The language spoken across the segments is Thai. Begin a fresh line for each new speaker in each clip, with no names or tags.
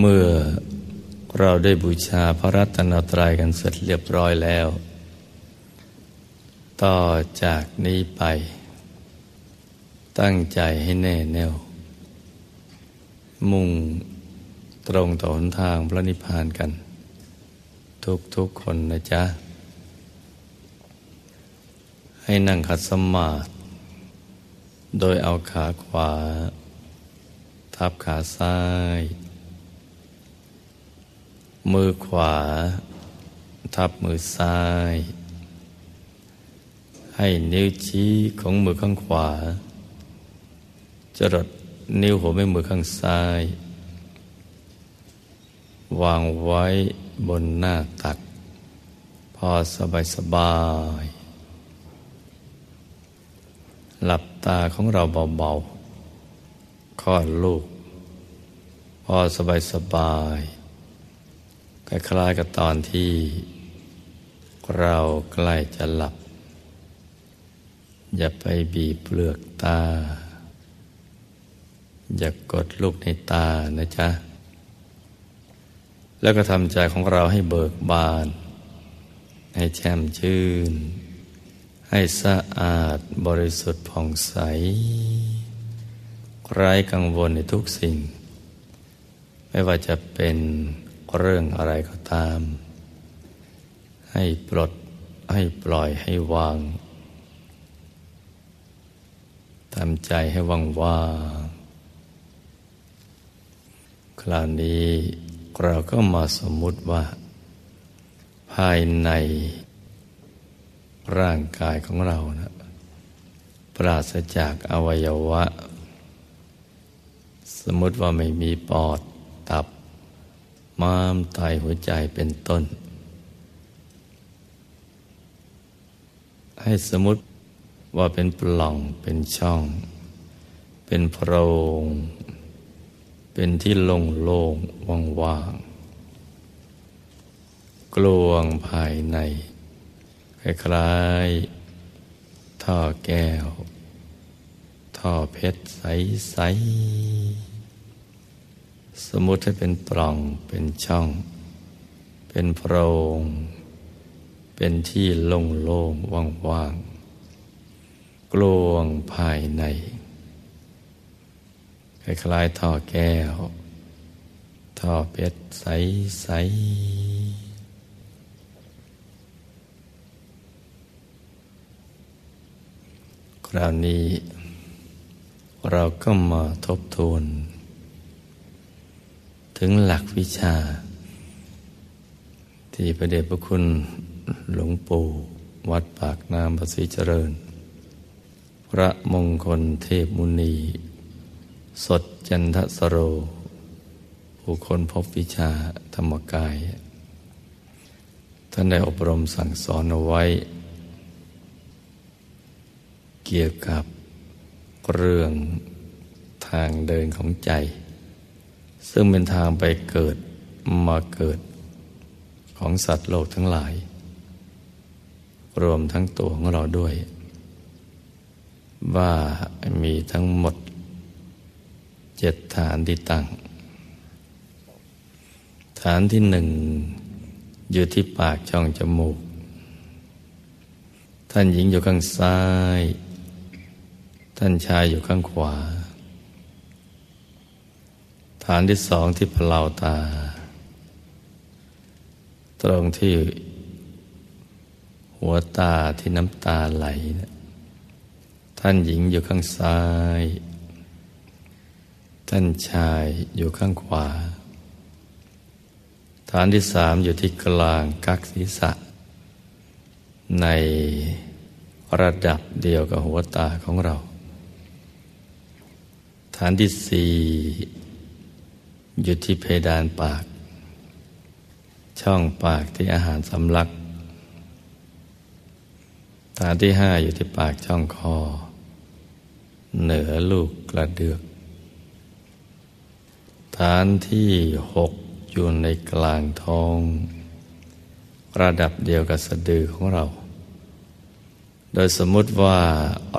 เมื่อเราได้บูชาพระรัตนตรัยกันเสร็จเรียบร้อยแล้ว ต่อจากนี้ไป ตั้งใจให้แน่แน่ว มุ่งตรงต่อหนทางพระนิพพานกัน ทุกทุกคนนะจ๊ะ ให้นั่งขัดสมาธิโดยเอาขาขวา ทับขาซ้าย มือขวา ทับมือซ้าย ให้นิ้วชี้ของมือข้างขวา จรดนิ้วหัวแม่มือข้างซ้าย วางไว้บนหน้าตัก พอสบายสบาย หลับตาของเราเบาๆคลอดลูก พอสบายสบาย คล้ายๆกับตอนที่เราใกล้จะหลับ อย่าไปบีบเปลือกตา อย่ากกดลูกในตานะจ๊ะ แล้วก็ทำใจของเราให้เบิกบาน ให้แช่มชื่น ให้สะอาดบริสุทธิ์ผ่องใส ไร้กังวลในทุกสิ่ง ไม่ว่าจะเป็น เรื่องอะไรก็ตาม ให้ปลดให้ปล่อยให้วางทำใจให้ว่างว่างคราวนี้เราก็มาสมมุติว่า ภายในร่างกายของเรานะปราศจากอวัยวะ สมมติว่าไม่มีปอด ม้ามไตหัวใจเป็นต้น ให้สมมติว่าเป็นปล่องเป็นช่อง เป็นโพรง เป็นที่โล่งโล่งว่างๆกลวงภายใน คล้ายๆท่อแก้ว ท่อเพชรใสๆ สมมติให้เป็นปล่องเป็นช่อง เป็นโพรง เป็นที่โล่งๆว่างๆกลวงภายในคล้ายๆท่อแก้ว ท่อเพชรใสๆคราวนี้เราก็มาทบทวน ถึงหลักวิชา ที่พระเดชพระคุณหลวงปู่วัดปากน้ำภาษีเจริญ พระมงคลเทพมุนี สดจันทสโร ผู้คนพบวิชาธรรมกาย ท่านได้อบรมสั่งสอนเอาไว้ เกี่ยวกับเรื่องทางเดินของใจ ซึ่งเป็นทางไปเกิดมาเกิดของสัตว์โลกทั้งหลาย รวมทั้งตัวของเราด้วย ว่ามีทั้งหมดเจ็ดฐานที่ตั้ง ฐานที่หนึ่งอยู่ที่ปากช่องจมูก ท่านหญิงอยู่ข้างซ้าย ท่านชายอยู่ข้างขวา ฐานที่สองที่พลาวตา ตรงที่หัวตาที่น้ำตาไหลท่านหญิงอยู่ข้างซ้าย ท่านชายอยู่ข้างขวา ฐานที่สามอยู่ที่กลางกักศีรษะ ในระดับเดียวกับหัวตาของเรา ฐานที่สี่ อยู่ที่เพดานปาก ช่องปากที่อาหารสำลักฐานที่ห้าอยู่ที่ปากช่องคอ เหนือลูกกระเดือก ฐานที่หกอยู่ในกลางท้อง ระดับเดียวกับสะดือของเรา โดยสมมุติว่า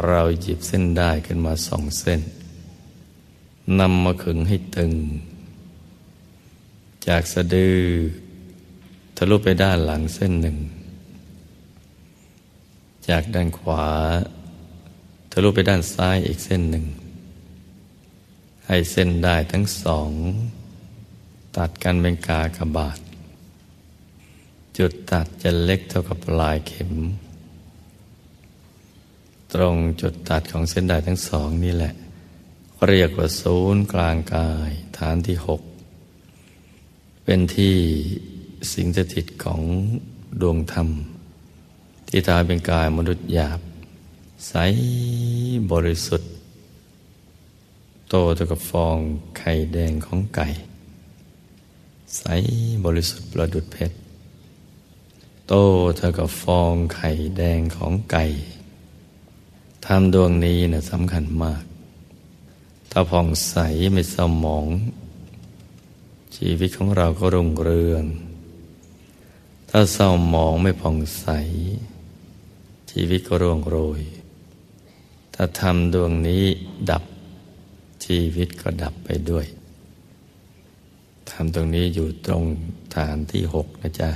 เราหยิบเส้นได้ขึ้นมาสองเส้นนำมาขึงให้ตึง จากสะดือทะลุไปด้านหลังเส้นหนึ่ง จากด้านขวา ทะลุไปด้านซ้ายอีกเส้นหนึ่ง ให้เส้นได้ทั้งสอง ตัดกันเป็นกากบาท จุดตัดจะเล็กเท่ากับปลายเข็ม ตรงจุดตัดของเส้นได้ทั้งสองนี่แหละ เรียกว่าศูนย์กลางกายฐานที่หก เป็นที่สิงสถิตของดวงธรรม ที่ตาเป็นกายมนุษย์หยาบ ใสบริสุทธิ์ โตเท่ากับฟองไข่แดงของไก่ ใสบริสุทธิ์ประดุดเพชร โตเท่ากับฟองไข่แดงของไก่ทำดวงนี้นะสำคัญมาก ถ้าผ่องใสไม่เศร้าหมอง ชีวิตของเราก็รุ่งเรือง ถ้าเศร้าหมองไม่ผ่องใส ชีวิตก็ร่วงโรย ถ้าทำดวงนี้ดับชีวิตก็ดับไปด้วยทำตรงนี้อยู่ตรงฐานที่หกนะจ๊ะ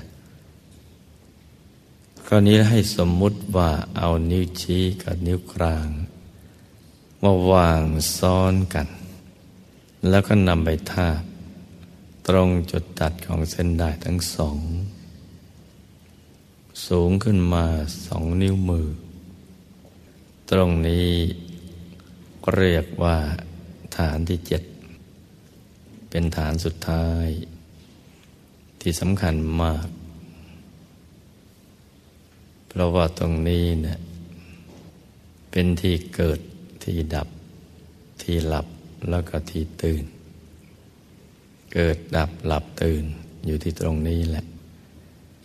คราวนี้ให้สมมุติว่าเอานิ้วชี้กับนิ้วกลางมาวางซ้อนกัน แล้วก็นำไปทาบ ตรงจุดตัดของเส้นได้ทั้งสอง สูงขึ้นมาสองนิ้วมือ ตรงนี้เรียกว่าฐานที่เจ็ด เป็นฐานสุดท้าย ที่สำคัญมาก เพราะว่าตรงนี้เนะี่ยเป็นที่เกิดที่ดับ ที่หลับแล้วก็ที่ตื่น เกิดดับหลับตื่นอยู่ที่ตรงนี้แหละ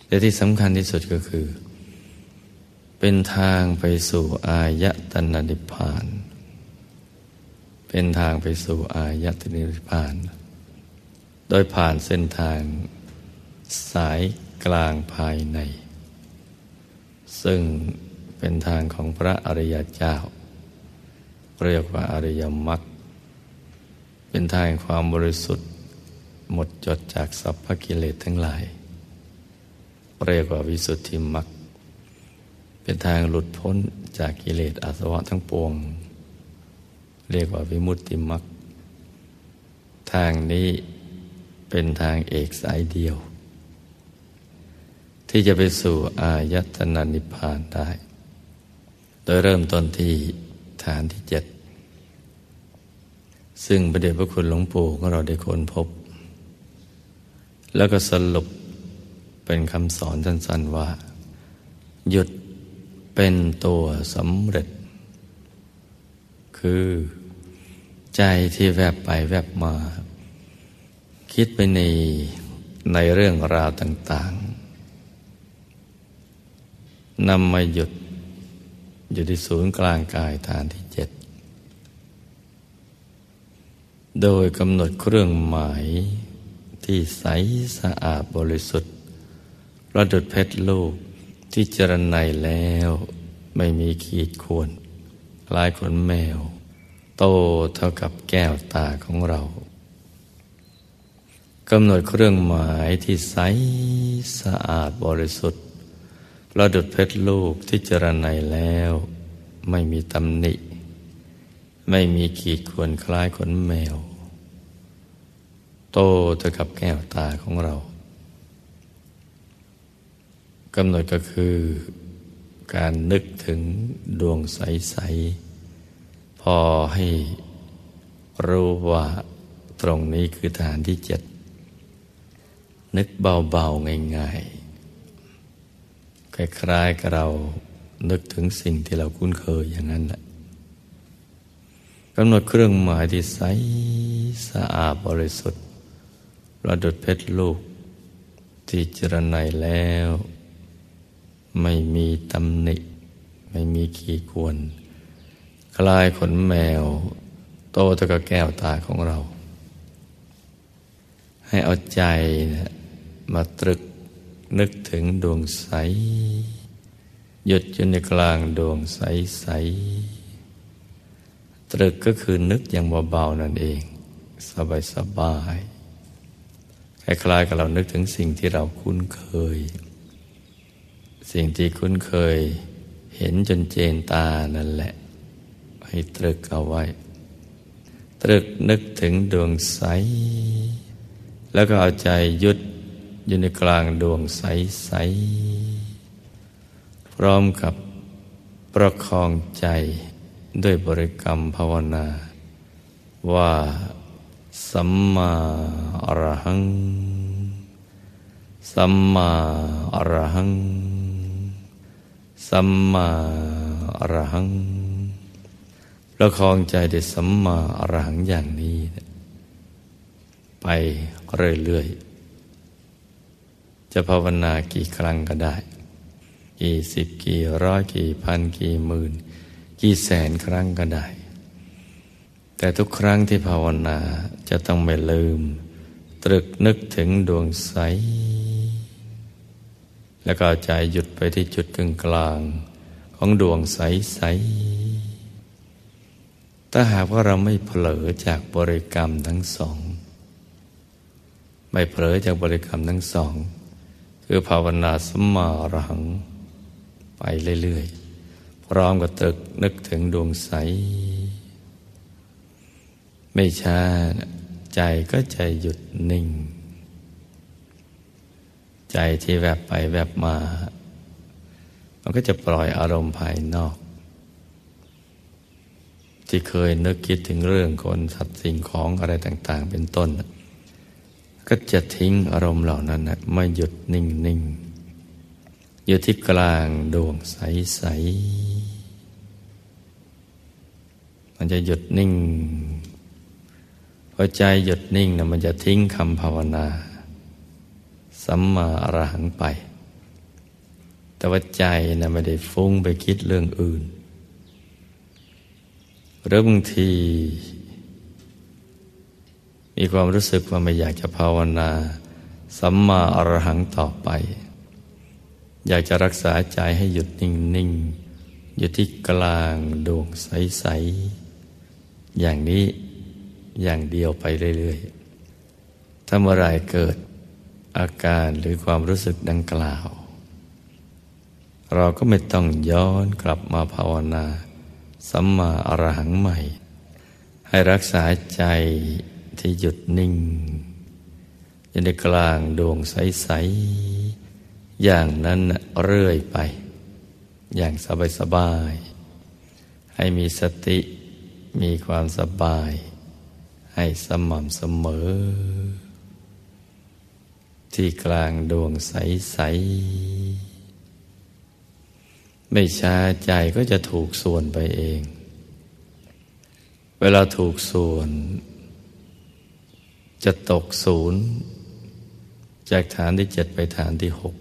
แต่ที่สำคัญที่สุดก็คือ เป็นทางไปสู่อายตนะนิพพาน เป็นทางไปสู่อายตนะนิพพาน โดยผ่านเส้นทางสายกลางภายใน ซึ่งเป็นทางของพระอริยเจ้า เรียกว่าอริยมรรคเป็นทางความบริสุทธิ์ หมดจดจากสัพพกิเลสทั้งหลาย เรียกว่าวิสุทธิมรรคเป็นทางหลุดพ้นจากกิเลสอาสวะทั้งปวง เรียกว่าวิมุตติมรรคทางนี้เป็นทางเอกสายเดียว ที่จะไปสู่อายตนะนิพพานได้ โดยเริ่มต้นที่ฐานที่เจ็ดซึ่งประเดชพระคุณหลวงปู่ของเราได้ค้นพบ แล้วก็สรุปเป็นคำสอนสั้นๆว่า หยุดเป็นตัวสำเร็จ คือใจที่แวบไปแวบมา คิดไปในในเรื่องราวต่างๆนำมาหยุดอยู่ที่ศูนย์กลางกายฐานที่เจ็ด โดยกำหนดเครื่องหมาย ที่ใสสะอาดบริสุทธิ์ประดุดเพชรลูกที่เจรไนแล้วไม่มีขีดข่วนคล้ายขนแมว โตเท่ากับแก้วตาของเรากำหนดเครื่องหมายที่ใสสะอาดบริสุทธิ์ประดุดเพชรลูกที่เจรไนแล้ว ไม่มีตำหนิ ไม่มีขีดข่วนคล้ายขนแมว โตเท่ากับแก้วตาของเรากำหนดก็คือการนึกถึงดวงใส ๆ พอให้รู้ว่าตรงนี้คือฐานที่เจ็ด นึกเบา ๆ ง่าย ๆ คล้ายๆกับเรานึกถึงสิ่งที่เราคุ้นเคยอย่างนั้นแหละกำหนดเครื่องหมายที่ใสสะอาดบริสุทธิ์ ประดุดเพชรลูก ที่จรไนแล้ว ไม่มีตำหนิ ไม่มีขี้ควนคลายขนแมว โตตะกะแก้วตาของเรา ให้เอาใจนะมาตรึกนึกถึงดวงใส หยุดอยู่ในกลางดวงใสใสตรึกก็คือนึกอย่างเบาๆนั่นเอง สบายสบาย คล้ายๆกับเรานึกถึงสิ่งที่เราคุ้นเคย สิ่งที่คุ้นเคย เห็นจนเจนตานั่นแหละ ให้ตรึกเอาไว้ ตรึกนึกถึงดวงใส แล้วก็เอาใจยุดอยู่ในกลางดวงใสใสพร้อมกับประคองใจด้วยบริกรรมภาวนา ว่า สัมมาอรหัง สัมมาอรหัง สัมมาอรหังประคองใจด้วยสัมมาอรหังอย่างนี้ ไปเรื่อยๆ จะภาวนากี่ครั้งก็ได้ กี่สิบกี่ร้อยกี่พันกี่หมื่น กี่แสนครั้งก็ได้ แต่ทุกครั้งที่ภาวนาจะต้องไม่ลืม ตรึกนึกถึงดวงใส แล้วก็ใจหยุดไปที่จุดกึ่งกลาง ของดวงใสใสถ้าหากว่าเราไม่เผลอจากบริกรรมทั้งสอง ไม่เผลอจากบริกรรมทั้งสอง คือภาวนาสมารัง ไปเรื่อยๆพร้อมกับตรึกนึกถึงดวงใส ไม่ช้าใจก็ใจหยุดนิ่ง ใจที่แวบไปแวบมา มันก็จะปล่อยอารมณ์ภายนอก ที่เคยนึกคิดถึงเรื่องคนสัตว์สิ่งของอะไรต่าง ๆ เป็นต้น ก็จะทิ้งอารมณ์เหล่านั้นนะไม่หยุดนิ่งนิ่งอยู่ที่กลางดวงใส ๆ มันจะหยุดนิ่ง พอใจหยุดนิ่งนะมันจะทิ้งคำภาวนา สัมมาอรหังไป แต่ว่าใจนะไม่ได้ฟุ้งไปคิดเรื่องอื่น หรือบางที มีความรู้สึกว่าไม่อยากจะภาวนา สัมมาอรหังต่อไป อยากจะรักษาใจให้หยุดนิ่งนิ่งอยู่ที่กลางดวงใส ๆ อย่างนี้ อย่างเดียวไปเรื่อยๆ ถ้าเมื่อไรเกิดอาการหรือความรู้สึกดังกล่าว เราก็ไม่ต้องย้อนกลับมาภาวนาสัมมาอรหังใหม่ ให้รักษาใจที่หยุดนิ่งอยู่ในกลางดวงใส ๆ อย่างนั้นเรื่อยไป อย่างสบาย ๆ ให้มีสติมีความสบาย ให้สม่ำเสมอ ที่กลางดวงใส ๆ ไม่ช้าใจก็จะถูกส่วนไปเอง เวลาถูกส่วน จะตกศูนย์ จากฐานที่เจ็ดไปฐานที่หก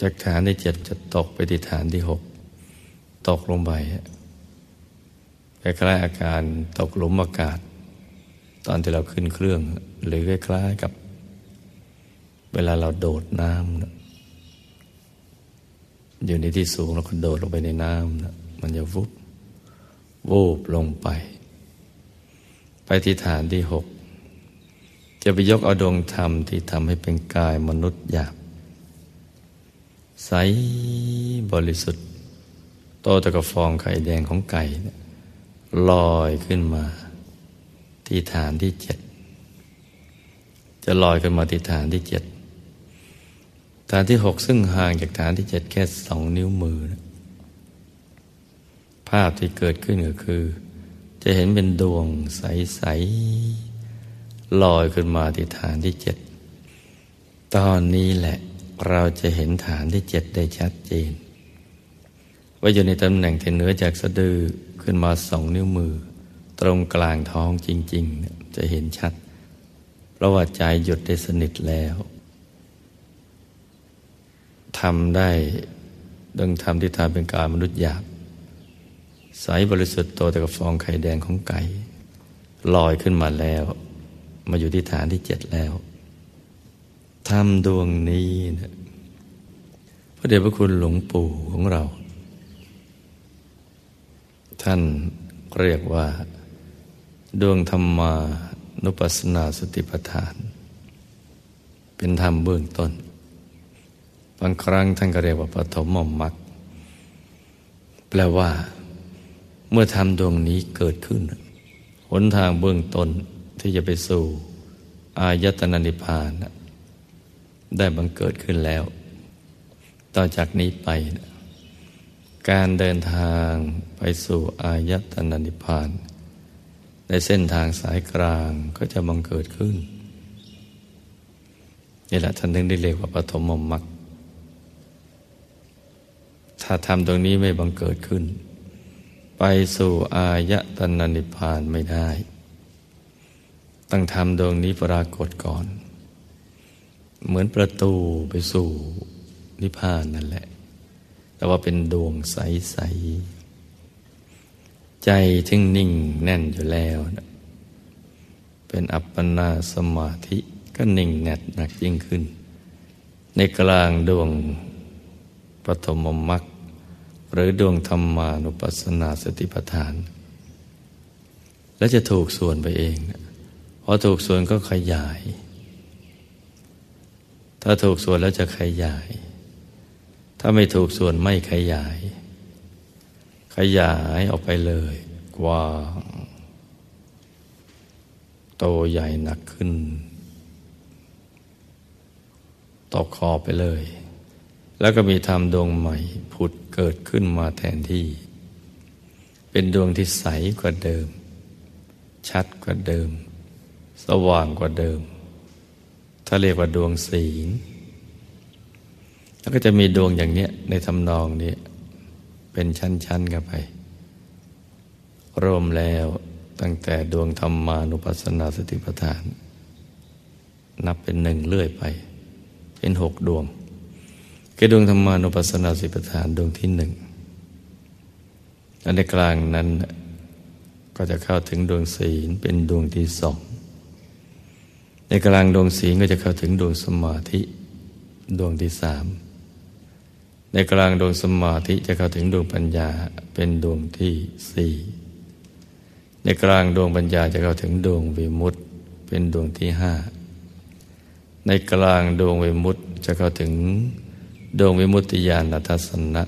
จากฐานที่เจ็ดจะตกไปที่ฐานที่หกตกลงไป คล้ายๆอาการตกหลุมอากาศ ตอนที่เราขึ้นเครื่อง หรือคล้ายๆกับ เวลาเราโดดน้ำอยู่ในที่สูงแล้วก็โดดลงไปในน้ำมันจะวุบวูบลงไป ไปที่ฐานที่หกจะไปยกเอาดวงธรรมที่ทำให้เป็นกายมนุษย์หยาบใสบริสุทธิ์ โตตะกะฟองไข่แดงของไก่เนี่ย ลอยขึ้นมา ที่ฐานที่เจ็ดจะลอยขึ้นมาที่ฐานที่เจ็ดฐานที่หกซึ่งห่างจากฐานที่เจ็ดแค่สองนิ้วมือภาพที่เกิดขึ้นก็คือ จะเห็นเป็นดวงใส ๆ ลอยขึ้นมาที่ฐานที่เจ็ดตอนนี้แหละเราจะเห็นฐานที่เจ็ดได้ชัดเจน ว่าอยู่ในตำแหน่งที่เหนือจากสะดือ ขึ้นมาสองนิ้วมือ ตรงกลางท้องจริง ๆ จะเห็นชัด เพราะว่าใจหยุดได้สนิทแล้วทำได้ดังทำที่ทำเป็นการมนุษย์หยาบใสบริสุทธิ์โตแต่กับฟองไข่แดงของไก่ลอยขึ้นมาแล้ว มาอยู่ที่ฐานที่เจ็ดแล้วทำดวงนี้นะพระเดชพระคุณหลวงปู่ของเรา ท่านเรียกว่า ดวงธรรมานุปัสสนาสติปัฏฐาน เป็นธรรมเบื้องต้น บางครั้งท่านก็เรียกว่าปฐมมรรคแปลว่า เมื่อธรรมดวงนี้เกิดขึ้น หนทางเบื้องต้นที่จะไปสู่ อายตนะนิพพาน ได้บังเกิดขึ้นแล้ว ต่อจากนี้ไป การเดินทางไปสู่อายตนะนิพพาน ในเส้นทางสายกลางก็จะบังเกิดขึ้น นี่แหละท่านถึงได้เรียกว่าปฐมมรรคถ้าทำตรงนี้ไม่บังเกิดขึ้น ไปสู่อายตนะนิพพานไม่ได้ ต้องทำดวงนี้ปรากฏก่อน เหมือนประตูไปสู่นิพพานนั่นแหละ แต่ว่าเป็นดวงใส ๆ ใจทึ่งนิ่งแน่นอยู่แล้วนะเป็นอัปปนาสมาธิก็นิ่งแน่นหนักยิ่งขึ้น ในกลางดวงปฐมมรรคหรือดวงธรรมานุปัสสนาสติปัฏฐาน และจะถูกส่วนไปเองพอถูกส่วนก็ขยาย ถ้าถูกส่วนแล้วจะขยาย ถ้าไม่ถูกส่วนไม่ขยาย ขยายออกไปเลยกว้างโตใหญ่หนักขึ้นตกคอไปเลย แล้วก็มีธรรมดวงใหม่ผุดเกิดขึ้นมาแทนที่ เป็นดวงที่ใสกว่าเดิม ชัดกว่าเดิม สว่างกว่าเดิม ถ้าเรียกว่าดวงศีล แล้วก็จะมีดวงอย่างเนี้ยในทำนองนี้ เป็นชั้นๆกันไป รวมแล้วตั้งแต่ดวงธรรมานุปัสสนาสติปัฏฐาน นับเป็นหนึ่งเลื่อยไป เป็นหกดวงคือดวงธรรมานุปัสสนาสติปัฏฐานดวงที่หนึ่งและในกลางนั้นก็จะเข้าถึงดวงศีลเป็นดวงที่สอง ในกลางดวงศีลก็จะเข้าถึงดวงสมาธิ ดวงที่สาม ในกลางดวงสมาธิจะเข้าถึงดวงปัญญาเป็นดวงที่สี่ในกลางดวงปัญญาจะเข้าถึงดวงวิมุตติเป็นดวงที่ห้าในกลางดวงวิมุตติจะเข้าถึงดวงวิมุตติญาณทัศนะ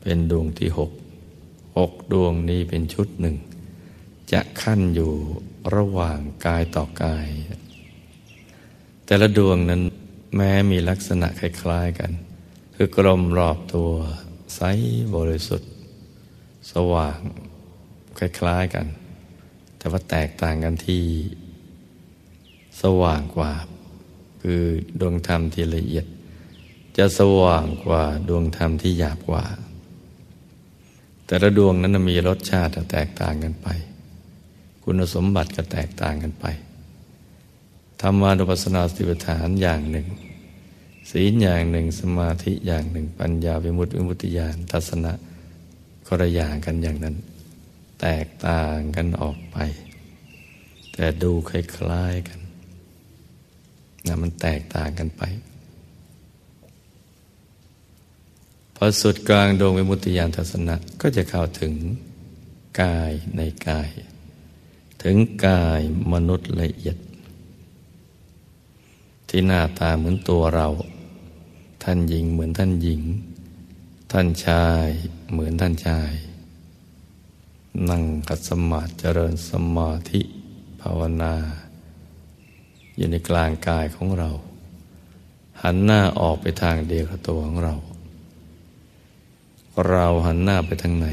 เป็นดวงที่หกหกดวงนี้เป็นชุดหนึ่ง จะขั้นอยู่ระหว่างกายต่อกาย แต่ละดวงนั้นแม้มีลักษณะคล้ายๆกัน คือกลมรอบตัว ใสบริสุทธิ์ สว่าง คล้ายๆกัน แต่ว่าแตกต่างกันที่ สว่างกว่า คือดวงธรรมที่ละเอียด จะสว่างกว่าดวงธรรมที่หยาบกว่า แต่ละดวงนั้นมีรสชาติแตกต่างกันไป คุณสมบัติก็แตกต่างกันไปธรรมานุปัสสนาสติปัฏฐานอย่างหนึ่ง ศีลอย่างหนึ่งสมาธิอย่างหนึ่ง ปัญญาวิมุตติวิมุตติญาณทัศนะก็ระอย่างกันอย่างนั้น แตกต่างกันออกไป แต่ดูคล้ายๆกันนะมันแตกต่างกันไปพอสุดกลางดวงวิมุตติญาณทัศนะก็จะเข้าถึงกายในกาย ถึงกายมนุษย์ละเอียด ที่หน้าตาเหมือนตัวเรา ท่านหญิงเหมือนท่านหญิง ท่านชายเหมือนท่านชาย นั่งกัดสมาธิเจริญสมาธิภาวนา อยู่ในกลางกายของเรา หันหน้าออกไปทางเดียวกับตัวของเรา เราหันหน้าไปทางไหน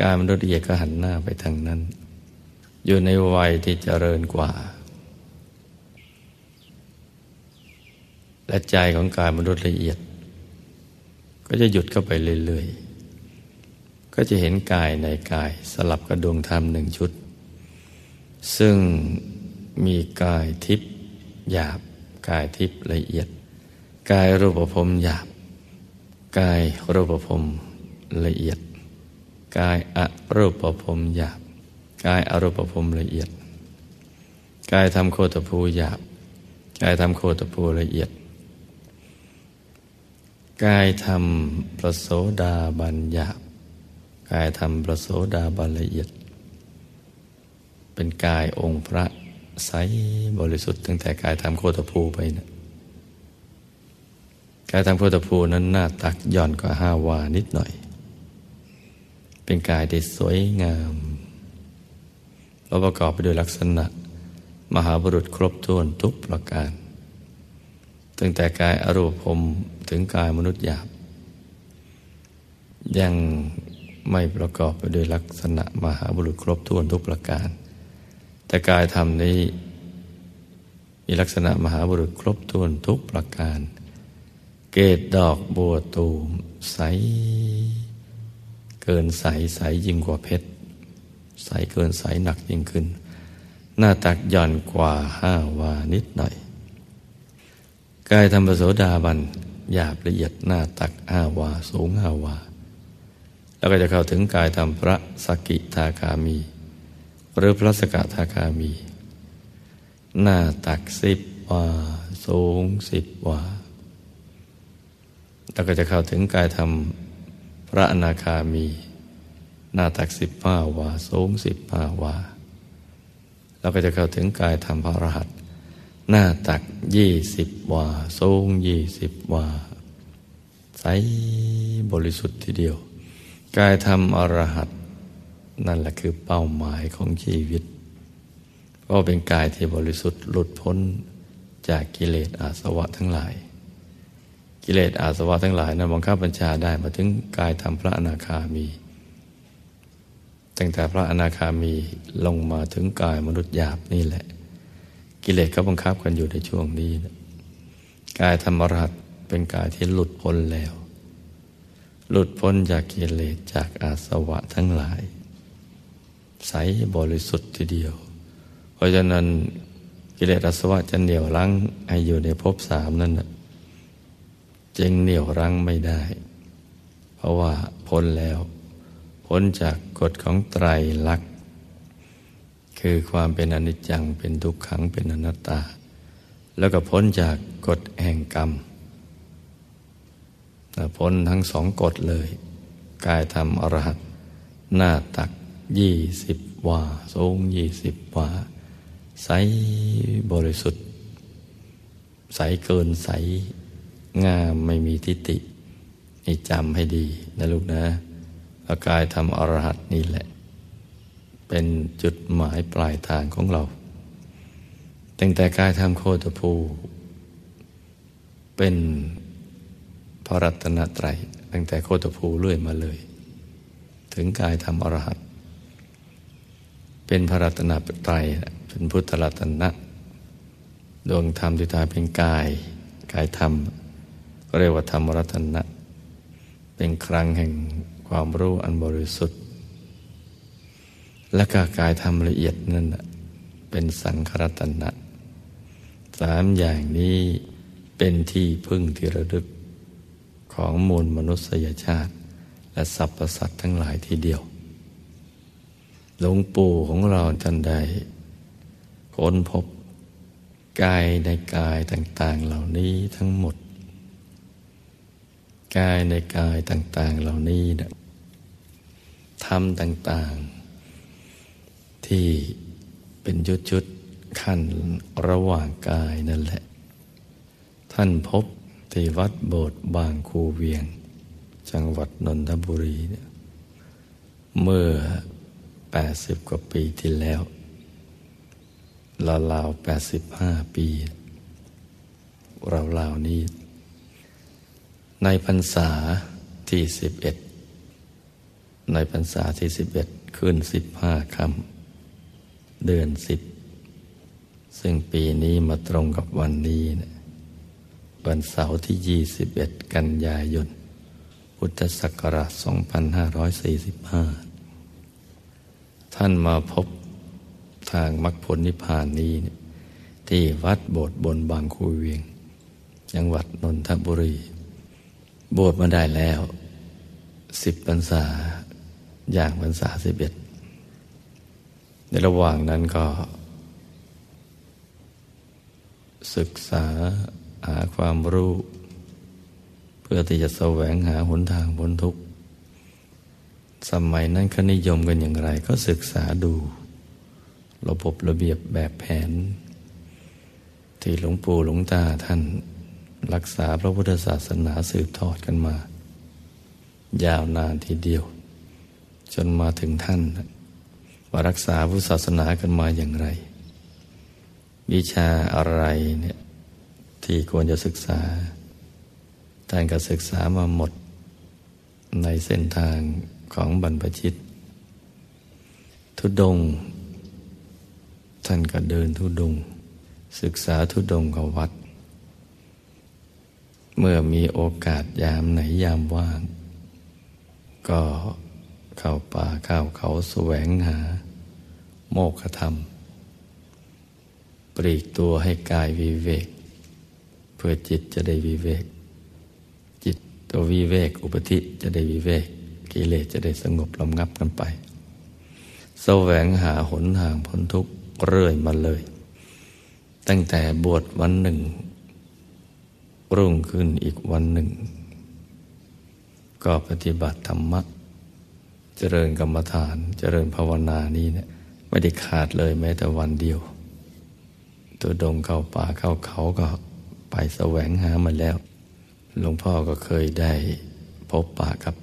การมนุษย์ละเอียดก็หันหน้าไปทางนั้น อยู่ในวัยที่เจริญกว่า และใจของกายมนุษย์ละเอียด ก็จะหยุดเข้าไปเรื่อยๆ ก็จะเห็นกายในกายสลับกับดวงธรรมหนึ่งชุด ซึ่งมีกายทิพย์หยาบ กายทิพย์ละเอียด กายรูปภพหยาบ กายรูปภพละเอียด กายอรูปภพหยาบ กายอรูปภพละเอียด กายทำโคตภูหยาบ กายทำโคตภูละเอียด กายทำประโสดาบันหยาบกายทำประโสดาบันละเอียด เป็นกายองค์พระใสบริสุทธิ์ตั้งแต่กายทำโคตภูไปนะกายทำโคตภูนั้นหน้าตักหย่อนกว่าห้าวานิดหน่อย เป็นกายที่สวยงามแล้วประกอบไปด้วยลักษณะ มหาบุรุษครบถ้วนทุกประการ ตั้งแต่กายอรูปภมถึงกายมนุษย์หยาบ ยังไม่ประกอบไปด้วยลักษณะมหาบุรุษครบถ้วนทุกประการ แต่กายธรรมนี้ มีลักษณะมหาบุรุษครบถ้วนทุกประการ เกตดอกบัวตูมใส เกินใสใสยิ่งกว่าเพชร ใสเกินใสหนักยิ่งขึ้น หน้าตักหย่อนกว่าห้าวานิดหน่อย กายธรรมโสดาบันหยาบละเอียดหน้าตักห้าวา สูงห้าวา แล้วก็จะเข้าถึงกายธรรมพระสกิทาคามี หรือพระสกทาคามี หน้าตักสิบวา สูงสิบวา แล้วก็จะเข้าถึงกายธรรมพระอนาคามี หน้าตักสิบห้าวา สูงสิบห้าวาแล้วก็จะเข้าถึงกายธรรมพระรหัส หน้าตักยี่สิบวาสูงยี่สิบวาใสบริสุทธิ์ทีเดียว กายธรรมอรหัตนั่นแหละคือเป้าหมายของชีวิต เพราะเป็นกายที่บริสุทธิ์หลุดพ้นจากกิเลสอาสวะทั้งหลาย กิเลสอาสวะทั้งหลายนั้นบังคับบัญชาได้มาถึงกายธรรมพระอนาคามี ตั้งแต่พระอนาคามีลงมาถึงกายมนุษย์หยาบนี่แหละ กิเลสก็บังคับกันอยู่ในช่วงนี้นะกายธรรมรัตเป็นกายที่หลุดพ้นแล้ว หลุดพ้นจากกิเลสจากอาสวะทั้งหลาย ใสบริสุทธิ์ทีเดียว เพราะฉะนั้นกิเลสอาสวะจะเหนี่ยวรั้งให้อยู่ในภพสามนั่นจึงเหนี่ยวรั้งไม่ได้ เพราะว่าพ้นแล้ว พ้นจากกฎของไตรลักษณ คือความเป็นอนิจจังเป็นทุกขังเป็นอนัตตา แล้วก็พ้นจากกฎแห่งกรรมพ้นทั้งสองกฎเลยกายธรรมอรหัตหน้าตักยี่สิบวาสูงยี่สิบวาใสบริสุทธิ์ ใสเกินใสงามไม่มีทิฏฐินี่จำให้ดีนะลูกนะอากายธรรมอรหัตนี่แหละ เป็นจุดหมายปลายทางของเรา ตั้งแต่กายธรรมโคตภู เป็นพระรัตนตรัยตั้งแต่โคตภูเรื่อยมาเลย ถึงกายธรรมอรหัตเป็นพระรัตนตรัยเป็นพุทธรัตนะดวงธรรมที่ตาเป็นกาย กายธรรมก็เรียกว่าธรรมรัตนะ เป็นครั้งแห่งความรู้อันบริสุทธิ์ และก็กายธรรมละเอียดนั่นเป็นสังขรัตนะสามอย่างนี้เป็นที่พึ่งที่ระลึกของมูลมนุษยชาติ และสรรพสัตว์ทั้งหลายทีเดียว หลวงปู่ของเราท่านใดค้นพบกายในกายต่าง ๆเหล่านี้ทั้งหมด กายในกายต่าง ๆเหล่านี้นะทำต่าง ๆ ที่เป็นชุดๆขั้นระหว่างกายนั่นแหละ ท่านพบที่วัดโบสถ์บางคูเวียง จังหวัดนนทบุรีเนี่ยเมื่อแปดสิบกว่าปีที่แล้วราวๆแปดสิบห้าปี เราเหล่านี้ ในพรรษาที่สิบเอ็ดในพรรษาที่สิบเอ็ดขึ้นสิบห้าคำ เดือนสิบ ซึ่งปีนี้มาตรงกับวันนี้นะวันเสาร์ที่ 21 กันยายน พุทธศักราช 2545 ท่านมาพบทางมรรคผลนิพพานนี้ที่วัดโบสถ์บนบางคูเวียง จังหวัดนนทบุรี โบสถ์มาได้แล้วสิบพรรษา อย่างพรรษาสิบเอ็ด ในระหว่างนั้นก็ ศึกษาหาความรู้ เพื่อที่จะแสวงหาหนทางพ้นทุกข์ สมัยนั้นเขานิยมกันอย่างไร ก็ศึกษาดู ระบบระเบียบแบบแผน ที่หลวงปู่หลวงตาท่านรักษาพระพุทธศาสนาสืบทอดกันมา ยาวนานทีเดียว จนมาถึงท่าน ว่ารักษาพุทธศาสนากันมาอย่างไร วิชาอะไรเนี่ยที่ควรจะศึกษาท่านก็ศึกษามาหมดในเส้นทางของบรรพชิต ทุดง ท่านก็เดินทุดง ศึกษาทุดงกับวัด เมื่อมีโอกาสยามไหนยามว่าง ก็ เข้าป่าเข้าเขาแสวงหา โมกขธรรม ปรีกตัวให้กายวิเวก เพื่อจิตจะได้วิเวก จิตตัววิเวก อุปธิจะได้วิเวก กิเลสจะได้สงบลำงับกันไปแสวงหาหนทางพ้นทุกข์เรื่อยมาเลย ตั้งแต่บวชวันหนึ่ง รุ่งขึ้นอีกวันหนึ่ง ก็ปฏิบัติธรรมะ เจริญกรรมฐาน เจริญภาวนานี้เนะี่ยไม่ได้ขาดเลยแม้แต่วันเดียว ตัวดงเข้าป่าเข้าเขาก็ไปแสวงหามาแล้ว หลวงพ่อก็เคยได้พบปะกับ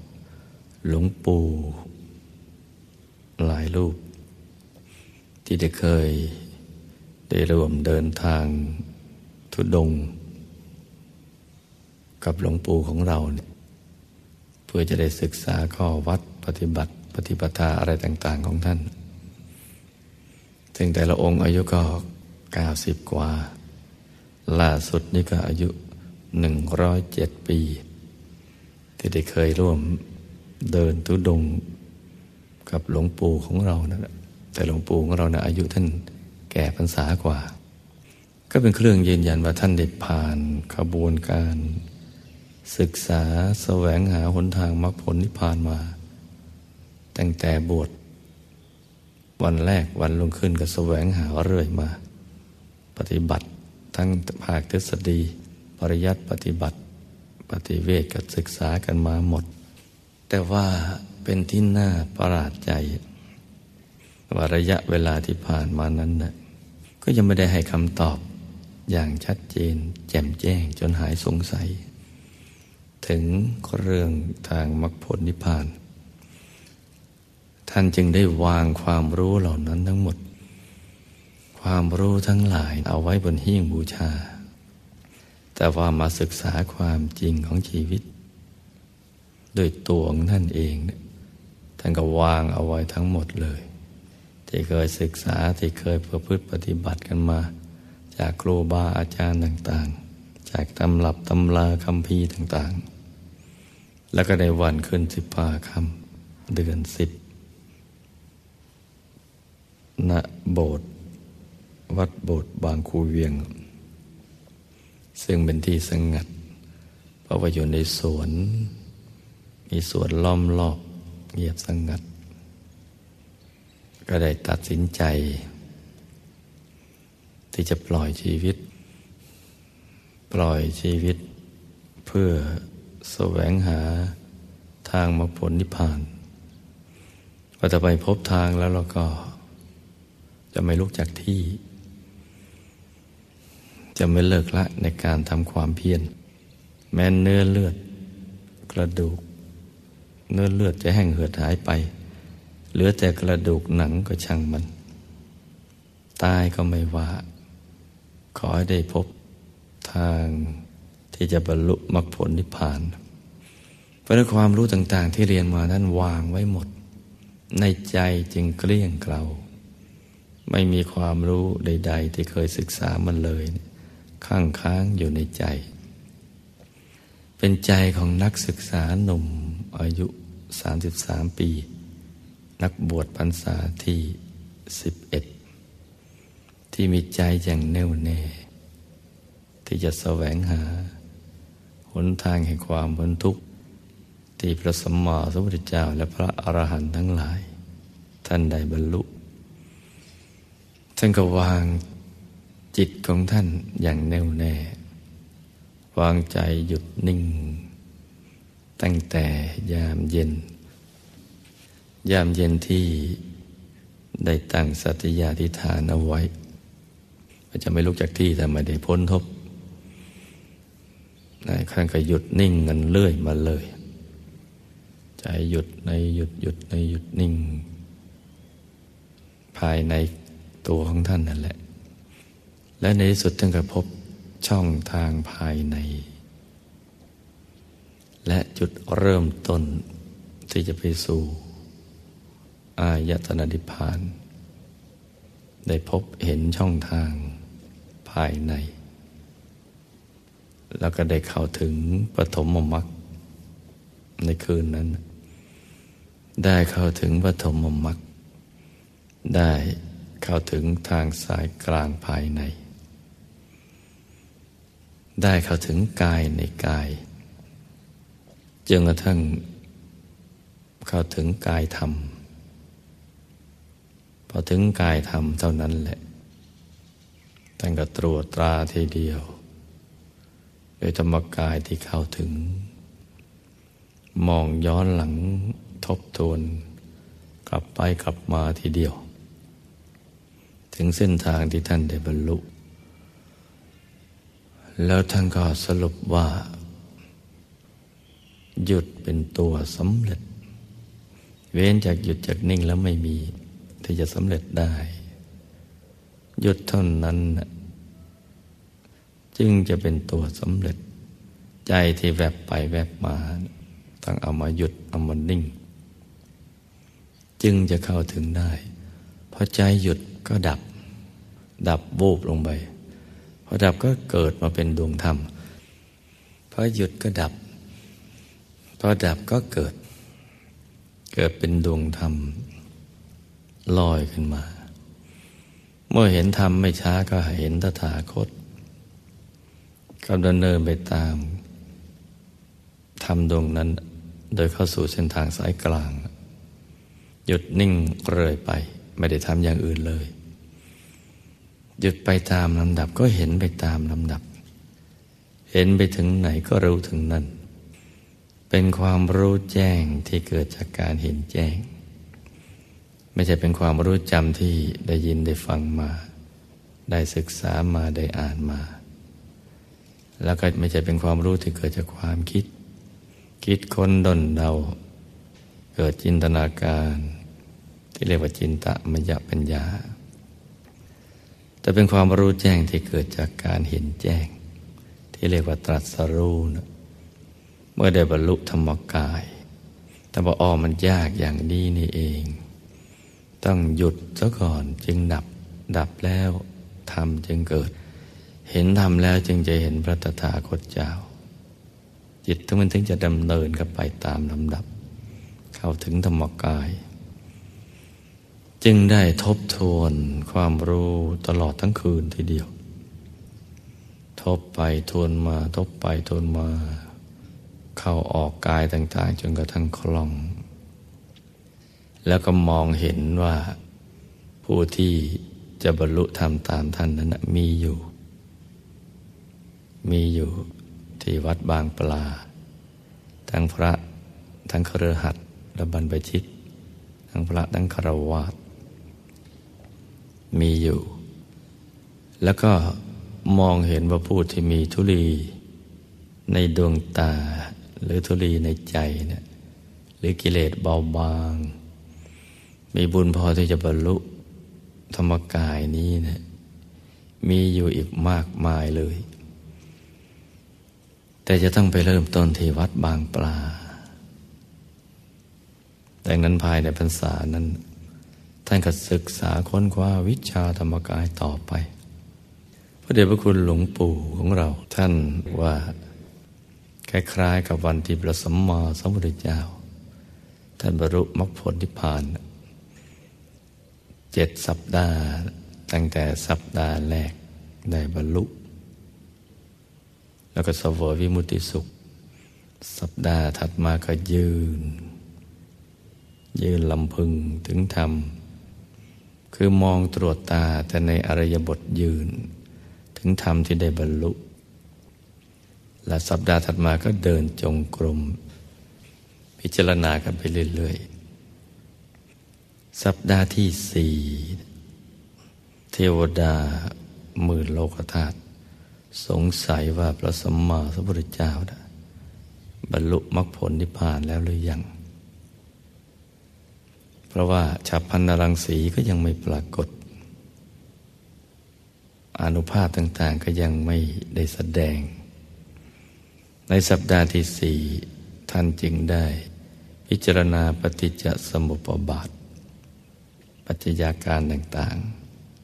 หลวงปู่หลายรูป ที่ได้เคยได้ร่วมเดินทางทุดง กับหลวงปู่ของเราเนี่ยเพื่อจะได้ศึกษาข้อวัด ปฏิบัติปฏิปทาอะไรต่างๆของท่านถึงแต่ละองค์อายุก็เก้าสิบกว่า ล่าสุดนี่ก็อายุหนึ่งร้อยเจ็ดปี ที่ได้เคยร่วมเดินทุดงกับหลวงปู่ของเรานะแต่หลวงปู่ของเรานะอายุท่านแก่พรรษากว่า ก็เป็นเครื่องยืนยันว่าท่านได้ผ่านขบวนการ ศึกษาแสวงหาหนทางมรรคผลนิพพานมา ตั้งแต่บวชวันแรกวันลงขึ้นก็แสวงหาเรื่อยมา ปฏิบัติทั้งภาคทฤษฎี ปริยัติปฏิบัติ ปฏิเวทกับศึกษากันมาหมด แต่ว่าเป็นที่น่าประหลาดใจว่าระยะเวลาที่ผ่านมานั้นนะก็ยังไม่ได้ให้คำตอบอย่างชัดเจน แจ่มแจ้งจนหายสงสัย ถึงเรื่องทางมรรคผลนิพพาน ท่านจึงได้วางความรู้เหล่านั้นทั้งหมด ความรู้ทั้งหลายเอาไว้บนหิ้งบูชา แต่ว่ามาศึกษาความจริงของชีวิตด้วยตัวของท่านเองท่านก็วางเอาไว้ทั้งหมดเลย ที่เคยศึกษาที่เคยประพฤติปฏิบัติกันมา จากครูบาอาจารย์ต่างๆ จากตำรับตำราคำพีต่างๆ แล้วก็ในวันขึ้นสิบปาคำเดือนสิบ ณโบสถ์วัดโบสถ์บางคูเวียง ซึ่งเป็นที่สงัด เพราะว่าอยู่ในสวน มีสวนล้อมรอบเงียบสงัด ก็ได้ตัดสินใจ ที่จะปล่อยชีวิต ปล่อยชีวิต เพื่อแสวงหาทางมรรคผลนิพพานพอจะไปพบทางแล้วเราก็ จะไม่ลุกจากที่ จะไม่เลิกละในการทำความเพียรแม้เนื้อเลือด กระดูก เนื้อเลือดจะแห้งเหือดหายไป เหลือแต่กระดูกหนังก็ช่างมัน ตายก็ไม่ว่า ขอให้ได้พบทางที่จะบรรลุมรรคผลนิพพานเพราะความรู้ต่างๆที่เรียนมานั้นวางไว้หมด ในใจจึงเกลี้ยงเกลา ไม่มีความรู้ใด ๆ ที่เคยศึกษามันเลยข้างค้างอยู่ในใจ เป็นใจของนักศึกษาหนุ่มอายุ 33 ปี นักบวชพรรษาที่ 11 ที่มีใจอย่างแน่วแน่ ที่จะแสวงหา หนทางแห่งความพ้นทุกข์ ที่พระสัมมาสัมพุทธเจ้าและพระอรหันต์ทั้งหลาย ท่านได้บรรลุ ท่านก็วางจิตของท่านอย่างแน่วแน่ วางใจหยุดนิ่ง ตั้งแต่ยามเย็น ยามเย็นที่ได้ตั้งสัตยาธิฐานเอาไว้ว่าจะไม่ลุกจากที่แต่ไม่ได้พ้นทบนายขั้นก็หยุดนิ่งเงินเลื่อยมาเลย ใจหยุดในหยุดหยุดในหยุดนิ่ง ภายใน ตัวของท่านนั่นแหละ และในที่สุดท่านก็พบช่องทางภายใน และจุดเริ่มต้นที่จะไปสู่ อายตนะนิพพาน ได้พบเห็นช่องทางภายใน แล้วก็ได้เข้าถึงปฐมมรรคในคืนนั้น ได้เข้าถึงปฐมมรรคได้ เข้าถึงทางสายกลางภายใน ได้เข้าถึงกายในกายจนกระทั่งเข้าถึงกายธรรม พอถึงกายธรรมเท่านั้นแหละท่านก็ตรวจตราทีเดียว โดยธรรมกายที่เข้าถึง มองย้อนหลังทบทวน กลับไปกลับมาทีเดียว ถึงเส้นทางที่ท่านได้บรรลุ แล้วท่านก็สรุปว่า หยุดเป็นตัวสำเร็จ เว้นจากหยุดจากนิ่งแล้วไม่มีที่จะสำเร็จได้ หยุดเท่านั้นจึงจะเป็นตัวสำเร็จ ใจที่แวบไปแวบมา ต้องเอามาหยุดเอามานิ่ง จึงจะเข้าถึงได้พอใจหยุดก็ดับ ดับวูบลงไปพอดับก็เกิดมาเป็นดวงธรรมพอหยุดก็ดับพอดับก็เกิด เกิดเป็นดวงธรรมลอยขึ้นมา เมื่อเห็นธรรมไม่ช้าก็เห็นตถาคตกำลังเนินไปตามธรรมดวงนั้น โดยเข้าสู่เส้นทางสายกลาง หยุดนิ่งเรื่อยไป ไม่ได้ทำอย่างอื่นเลย หยุดไปตามลำดับก็เห็นไปตามลำดับ เห็นไปถึงไหนก็รู้ถึงนั่น เป็นความรู้แจ้งที่เกิดจากการเห็นแจ้ง ไม่ใช่เป็นความรู้จำที่ได้ยินได้ฟังมา ได้ศึกษามาได้อ่านมา แล้วก็ไม่ใช่เป็นความรู้ที่เกิดจากความคิด คิดค้นดนเดา เกิดจินตนาการ ที่เรียกว่าจินตะมยปัญญา แต่เป็นความรู้แจ้งที่เกิดจากการเห็นแจ้ง ที่เรียกว่าตรัสรู้นะเมื่อได้บรรลุธรรมกาย แต่บอกอ๋อมันยากอย่างนี้นี่เอง ต้องหยุดซะก่อนจึงดับ ดับแล้วทำจึงเกิด เห็นทำแล้วจึงจะเห็นพระตถาคตเจ้า จิตทั้งมันถึงจะดำเนินกันไปตามลำดับ เข้าถึงธรรมกาย จึงได้ทบทวนความรู้ตลอดทั้งคืนทีเดียว ทบไปทวนมา ทบไปทวนมา เข้าออกกายต่างๆ จนกระทั่งคล่อง แล้วก็มองเห็นว่า ผู้ที่จะบรรลุธรรมตามท่านนั้นมีอยู่ มีอยู่ที่วัดบางปลา ทั้งพระทั้งเครือขัดและบรรพชิต ทั้งพระทั้งคารวาส มีอยู่ แล้วก็มองเห็นว่าผู้ที่มีทุลีในดวงตา หรือทุลีในใจเนี่ยหรือกิเลสเบาบาง มีบุญพอที่จะบรรลุธรรมกายนี้นะมีอยู่อีกมากมายเลย แต่จะต้องไปเริ่มต้นที่วัดบางปลาดังนั้นภายในพรรษานั้น ท่านก็ศึกษาค้นคว้าวิชาธรรมกายต่อไป พระเดชพระคุณหลวงปู่ของเราท่านว่า คล้ายๆกับวันที่พระสัมมาสัมพุทธเจ้า ท่านบรรลุมรรคผลนิพพานเจ็ดสัปดาห์ ตั้งแต่สัปดาห์แรกได้บรรลุ แล้วก็สวยวิมุติสุข สัปดาห์ถัดมาก็ยืน ยืนลำพึงถึงธรรม คือมองตรวจตาแต่ในอริยบทยืน ถึงธรรมที่ได้บรรลุ และสัปดาห์ถัดมาก็เดินจงกรม พิจารณากันไปเรื่อยๆ สัปดาห์ที่สี่เทวดาหมื่นโลกธาตุสงสัยว่าพระสัมมาสัมพุทธเจ้านะบรรลุมรรคผลนิพพานแล้วหรือยัง ราะว่าฉับพันนรังสีก็ยังไม่ปรากฏ อนุภาพต่าง ๆ ก็ยังไม่ได้แสดง ในสัปดาห์ที่สี่ท่านจึงได้ พิจารณาปฏิจจสมุปบาท ปัจจัยาการต่าง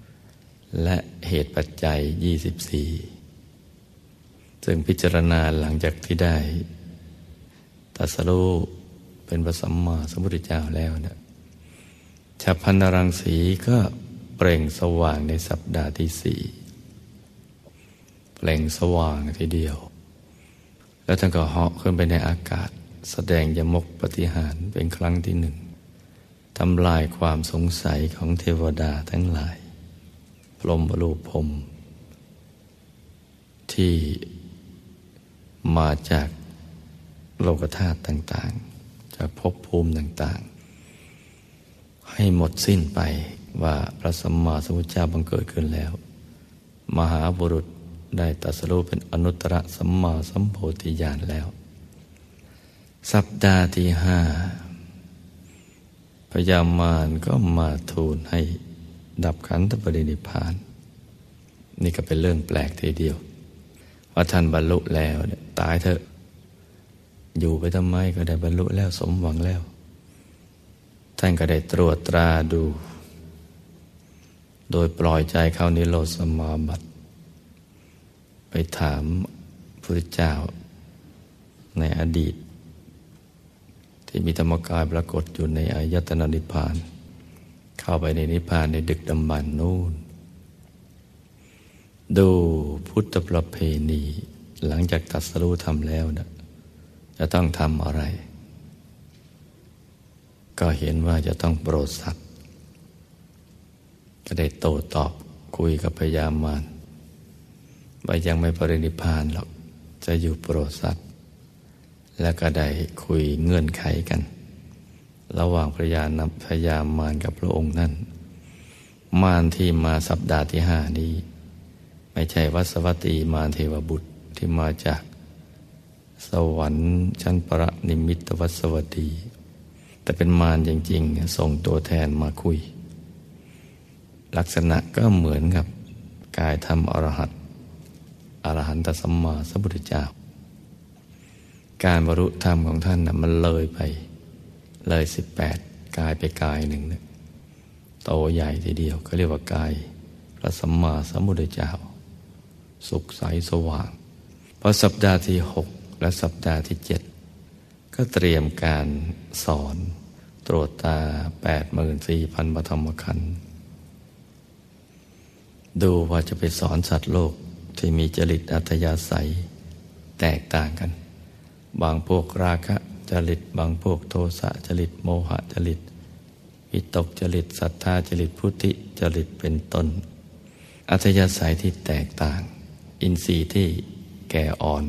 ๆ และเหตุปัจจัย 24 ซึ่งพิจารณาหลังจากที่ได้ตัสรู้เป็นพระสัมมาสัมพุทธเจ้าแล้วนะ ฉับพันรังสีก็เปล่งสว่างในสัปดาห์ที่สี่เปล่งสว่างทีเดียว แล้วท่านก็เหาะขึ้นไปในอากาศ แสดงยมกปฏิหารเป็นครั้งที่หนึ่งทำลายความสงสัยของเทวดาทั้งหลาย พรมรูปพรม ที่มาจากโลกธาตุต่างๆ จากภพภูมิต่างๆ ให้หมดสิ้นไปว่าพระสัมมาสัมพุทธเจ้าบังเกิดขึ้นแล้ว มหาบุรุษได้ตัสรู้เป็นอนุตตรสัมมาสัมโพธิญาณแล้ว สัปดาห์ที่ห้าพยามารก็มาทูลให้ดับขันธปรินิพาน นี่ก็เป็นเรื่องแปลกทีเดียว ว่าท่านบรรลุแล้วตายเถอะ อยู่ไปทำไมก็ได้บรรลุแล้วสมหวังแล้ว ท่านก็ได้ตรวจตราดู โดยปล่อยใจเข้านิโรธสมาบัติไปถามพระเจ้าในอดีต ที่มีธรรมกายปรากฏอยู่ในอายตนะนิพพาน เข้าไปในนิพพานในดึกดำบรรนู่น ดูพุทธประเพณี หลังจากตัดสรู้ทำแล้วนะจะต้องทำอะไร ก็เห็นว่าจะต้องโปรดสัตว์ ก็ได้โตตอบคุยกับพญามารว่ายังไม่ปรินิพานหรอก จะอยู่โปรดสัตว์ แล้วก็ได้คุยเงื่อนไขกัน ระหว่างพระยานพยามารกับพระองค์นั่น มารที่มาสัปดาห์ที่ห้านี้ ไม่ใช่วัสวัตีมารเทวบุตรที่มาจาก สวรรค์ชั้นประนิมิตวัสวัตี แต่เป็นมารจริงๆ ส่งตัวแทนมาคุย ลักษณะก็เหมือนกับกายธรรมอรหัตอรหันตสัมมาสัมพุทธเจ้า การบรรลุธรรมของท่านนะมันเลยไป เลยสิบแปดกายไปกายหนึ่งนะโตใหญ่ทีเดียวก็เรียกว่ากายพระสัมมาสัมพุทธเจ้า สุขใสสว่าง พอสัปดาห์ที่หกและสัปดาห์ที่เจ็ด ก็เตรียมการสอนตรวจตาแปดหมื่นสี่พันปฐมคันดูว่าจะไปสอนสัตว์โลกที่มีจริตอัธยาศัย แตกต่างกัน บางพวกราคะจริต บางพวกโทสะจริต โมหะจริตวิตกจริตศรัทธาจริตพุทธิจริตเป็นต้น อัธยาศัยที่แตกต่าง อินทรีย์ที่แก่อ่อน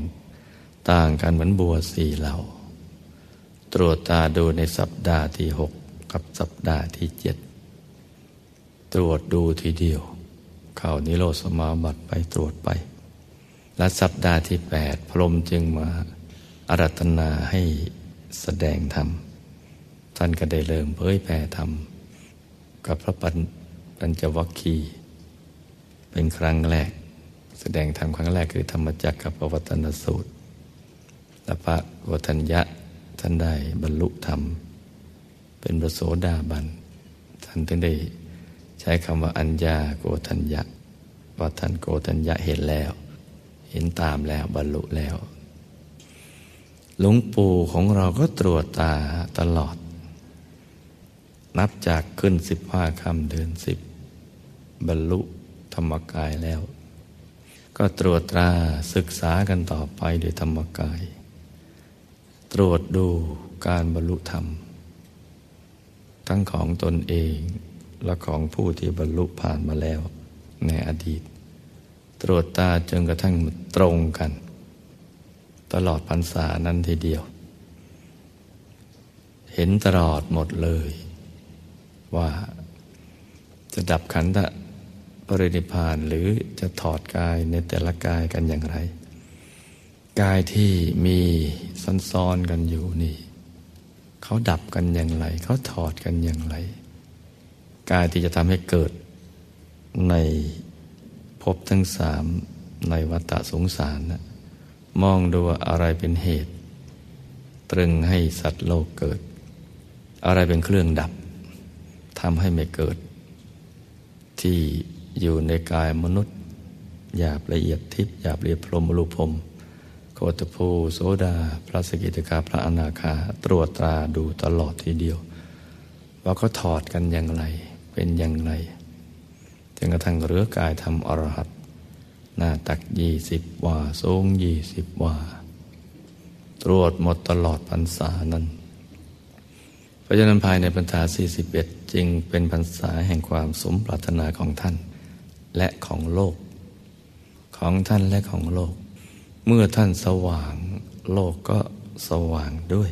ต่างกันเหมือนบัวสี่เหล่า ตรวจตาดูในสัปดาห์ที่หกกับสัปดาห์ที่เจ็ดตรวจดูทีเดียว เข้านิโรธสมาบัติไปตรวจไป และสัปดาห์ที่แปดพรมจึงมาอารัตนาให้แสดงธรรม ท่านก็ได้เริ่มเผยแผ่ธรรม กับพระปัญปัญจวัคคีเป็นครั้งแรก แสดงธรรมครั้งแรกคือธรรมจักรกับปวัตนสูตรและพระวัฒนยะ ท่านได้บรรลุธรรม เป็นประโสดาบัน ท่านถึงได้ใช้คำว่าอัญญาโกทัญญะว่าท่านโกทัญญะเห็นแล้ว เห็นตามแล้วบรรลุแล้ว หลวงปู่ของเราก็ตรวจตาตลอด นับจากขึ้นสิบห้าคำเดือนสิบบรรลุธรรมกายแล้ว ก็ตรวจตราศึกษากันต่อไปโดยธรรมกาย ตรวจดูการบรรลุธรรม ทั้งของตนเองและของผู้ที่บรรลุผ่านมาแล้วในอดีต ตรวจตาจนกระทั่งตรงกัน ตลอดพรรษานั้นทีเดียว เห็นตลอดหมดเลย ว่าจะดับขันธปรินิพานหรือจะถอดกายในแต่ละกายกันอย่างไร กายที่มีซ้อนๆกันอยู่นี่ เขาดับกันอย่างไร เขาถอดกันอย่างไร กายที่จะทำให้เกิดในภพทั้งสามในวัฏสงสารนะมองดูอะไรเป็นเหตุ ตรึงให้สัตว์โลกเกิด อะไรเป็นเครื่องดับทำให้ไม่เกิด ที่อยู่ในกายมนุษย์หยาบละเอียดทิพย์หยาบละเอียดพรมรูปม โคตภูโสดา พระสกิตกาพระอนาคา ตรวจตราดูตลอดทีเดียว ว่าเขาถอดกันอย่างไร เป็นอย่างไรจนกระทั่งเรือกายทำอรหัตหน้าตักยี่สิบว่าสูงยี่สิบว่า ตรวจหมดตลอดพรรษานั้นพราะฉะนั้นภายในพรรษา 41 จึงเป็นพรรษาแห่งความสมปรารถนาของท่าน และของโลก ของท่านและของโลก เมื่อท่านสว่าง โลกก็สว่างด้วย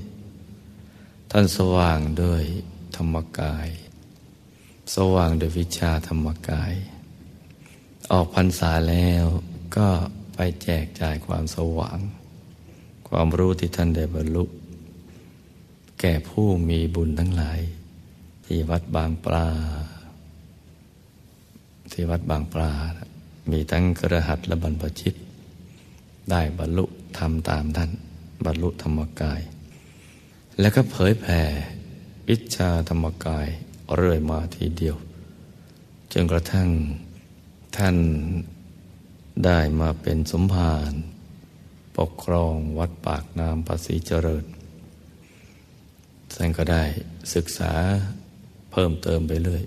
ท่านสว่างด้วยธรรมกาย สว่างโดยวิชาธรรมกาย ออกพรรษาแล้วก็ไปแจกจ่ายความสว่าง ความรู้ที่ท่านได้บรรลุ แก่ผู้มีบุญทั้งหลาย ที่วัดบางปลา ที่วัดบางปลา มีทั้งกระหัตและบรรพชิต ได้บรรลุทำตามท่าน บรรลุธรรมกาย แล้วก็เผยแผ่วิชาธรรมกายเรื่อยมาทีเดียว จนกระทั่งท่านได้มาเป็นสมภารปกครองวัดปากน้ำภาษีเจริญ ท่านก็ได้ศึกษาเพิ่มเติมไปเรื่อย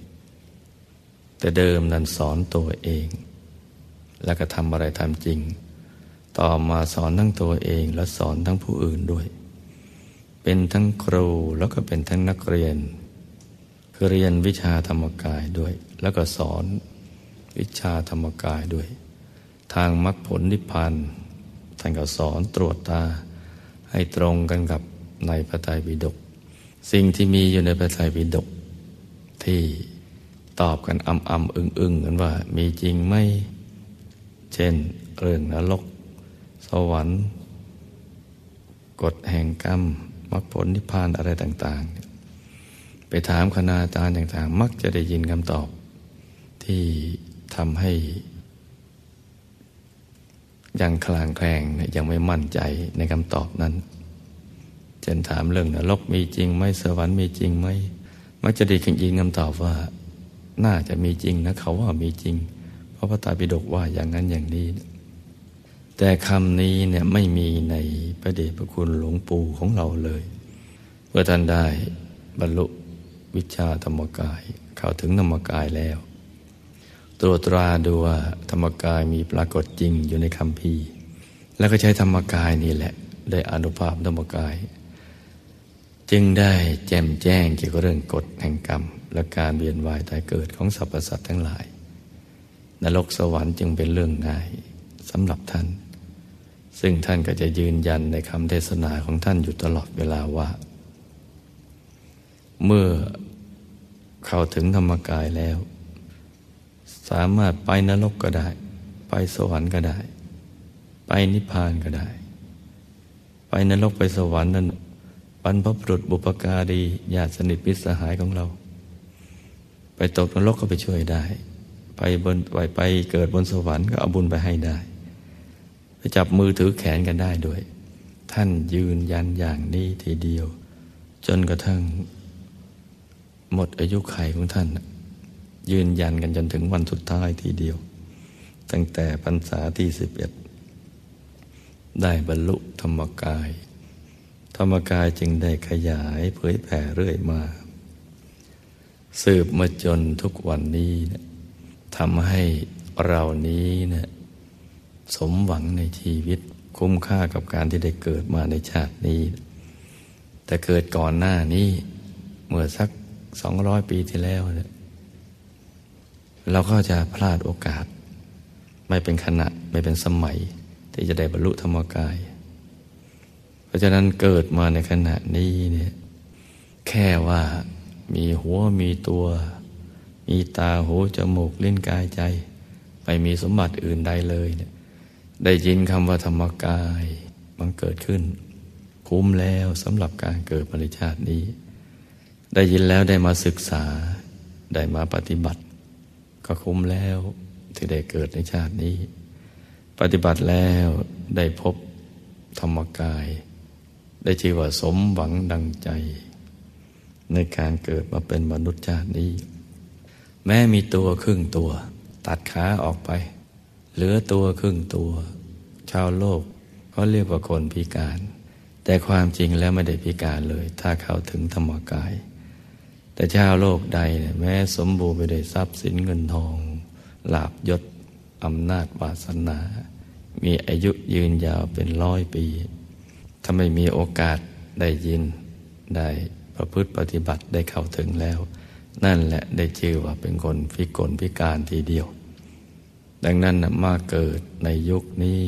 แต่เดิมนั้นสอนตัวเอง แล้วก็ทำอะไรทำจริง ต่อมาสอนทั้งตัวเองและสอนทั้งผู้อื่นด้วย เป็นทั้งครูแล้วก็เป็นทั้งนักเรียน คือเรียนวิชาธรรมกายด้วย แล้วก็สอนวิชาธรรมกายด้วย ทางมรรคผลนิพพานท่านก็สอนตรวจตา ให้ตรงกันกับในพระไตรปิฎกสิ่งที่มีอยู่ในพระไตรปิฎกที่ตอบกันอ่ำอ่ำอึ้งอึ้งกันว่า มีจริงไหมเช่น เรื่องนรก สวรรค์กฎแห่งกรรมมรรคผลนิพพานอะไรต่าง ๆ ไปถามคณาจารย์ต่างๆ มักจะได้ยินคำตอบ ที่ทำให้ยังคลางแคลงยังไม่มั่นใจในคำตอบนั้นเช่นถามเรื่องนรกมีจริงไหมสวรรค์มีจริงไหมมักจะได้ยินคำตอบว่า น่าจะมีจริงนะเขาว่ามีจริง เพราะพระตาปิฎกว่าอย่างนั้นอย่างนี้ แต่คำนี้เนี่ยไม่มีในพระเดชพระคุณหลวงปู่ของเราเลยเมื่อท่านได้บรรลุวิชาธรรมกายเข้าถึงธรรมกายแล้ว ตรวจตราดูว่าธรรมกายมีปรากฏจริงอยู่ในคำพีแล้วก็ใช้ธรรมกายนี่แหละ ได้อนุภาพธรรมกาย จึงได้แจ่มแจ้งเกี่ยวกับเรื่องกฎแห่งกรรม และการเวียนว่ายตายเกิดของสรรพสัตว์ทั้งหลาย นรกสวรรค์จึงเป็นเรื่องง่ายสำหรับท่าน ซึ่งท่านก็จะยืนยันในคำเทศนาของท่านอยู่ตลอดเวลาว่า เมื่อเข้าถึงธรรมกายแล้ว สามารถไปนรกก็ได้ ไปสวรรค์ก็ได้ ไปนิพพานก็ได้ ไปนรกไปสวรรค์นั้นบรรพบุรุษบุปการีญาติสนิทมิตรสหายของเรา ไปตกนรกก็ไปช่วยได้ ไปบนไปไปเกิดบนสวรรค์ก็เอาบุญไปให้ได้ จับมือถือแขนกันได้ด้วย ท่านยืนยันอย่างนี้ทีเดียว จนกระทั่ง หมดอายุไขของท่าน ยืนยันกันจนถึงวันสุดท้ายทีเดียว ตั้งแต่พรรษาที่สิบเอ็ดได้บรรลุธรรมกาย ธรรมกายจึงได้ขยายเผยแผ่เรื่อยมา สืบมาจนทุกวันนี้นะทำให้เรานี้นะ สมหวังในชีวิต คุ้มค่ากับการที่ได้เกิดมาในชาตินี้ แต่เกิดก่อนหน้านี้ เมื่อสักสองร้อยปีที่แล้วเนี่ยเราก็จะพลาดโอกาส ไม่เป็นขณะไม่เป็นสมัย ที่จะได้บรรลุธรรมกาย เพราะฉะนั้นเกิดมาในขณะนี้เนี่ยแค่ว่ามีหัวมีตัว มีตาหูจมูกลิ้นกายใจ ไม่มีสมบัติอื่นใดเลยเนี่ย ได้ยินคำว่าธรรมกายมันเกิดขึ้น คุ้มแล้วสำหรับการเกิดปริชาตินี้ ได้ยินแล้วได้มาศึกษา ได้มาปฏิบัติ ก็คุ้มแล้วที่ได้เกิดในชาตินี้ ปฏิบัติแล้วได้พบธรรมกาย ได้ชื่อว่าสมหวังดังใจ ในการเกิดมาเป็นมนุษย์ชาตินี้ แม้มีตัวครึ่งตัว ตัดขาออกไป เหลือตัวครึ่งตัว ชาวโลกเขาเรียกว่าคนพิการ แต่ความจริงแล้วไม่ได้พิการเลย ถ้าเข้าถึงธรรมกาย แต่ชาวโลกใดแม้สมบูรณ์ไปด้วยทรัพย์สินเงินทองลาบยศอำนาจวาสนา มีอายุยืนยาวเป็นร้อยปี ถ้าไม่มีโอกาสได้ยิน ได้ประพฤติปฏิบัติได้เข้าถึงแล้ว นั่นแหละได้ชื่อว่าเป็นคนพิกลพิการทีเดียว ดังนั้นมาเกิดในยุคนี้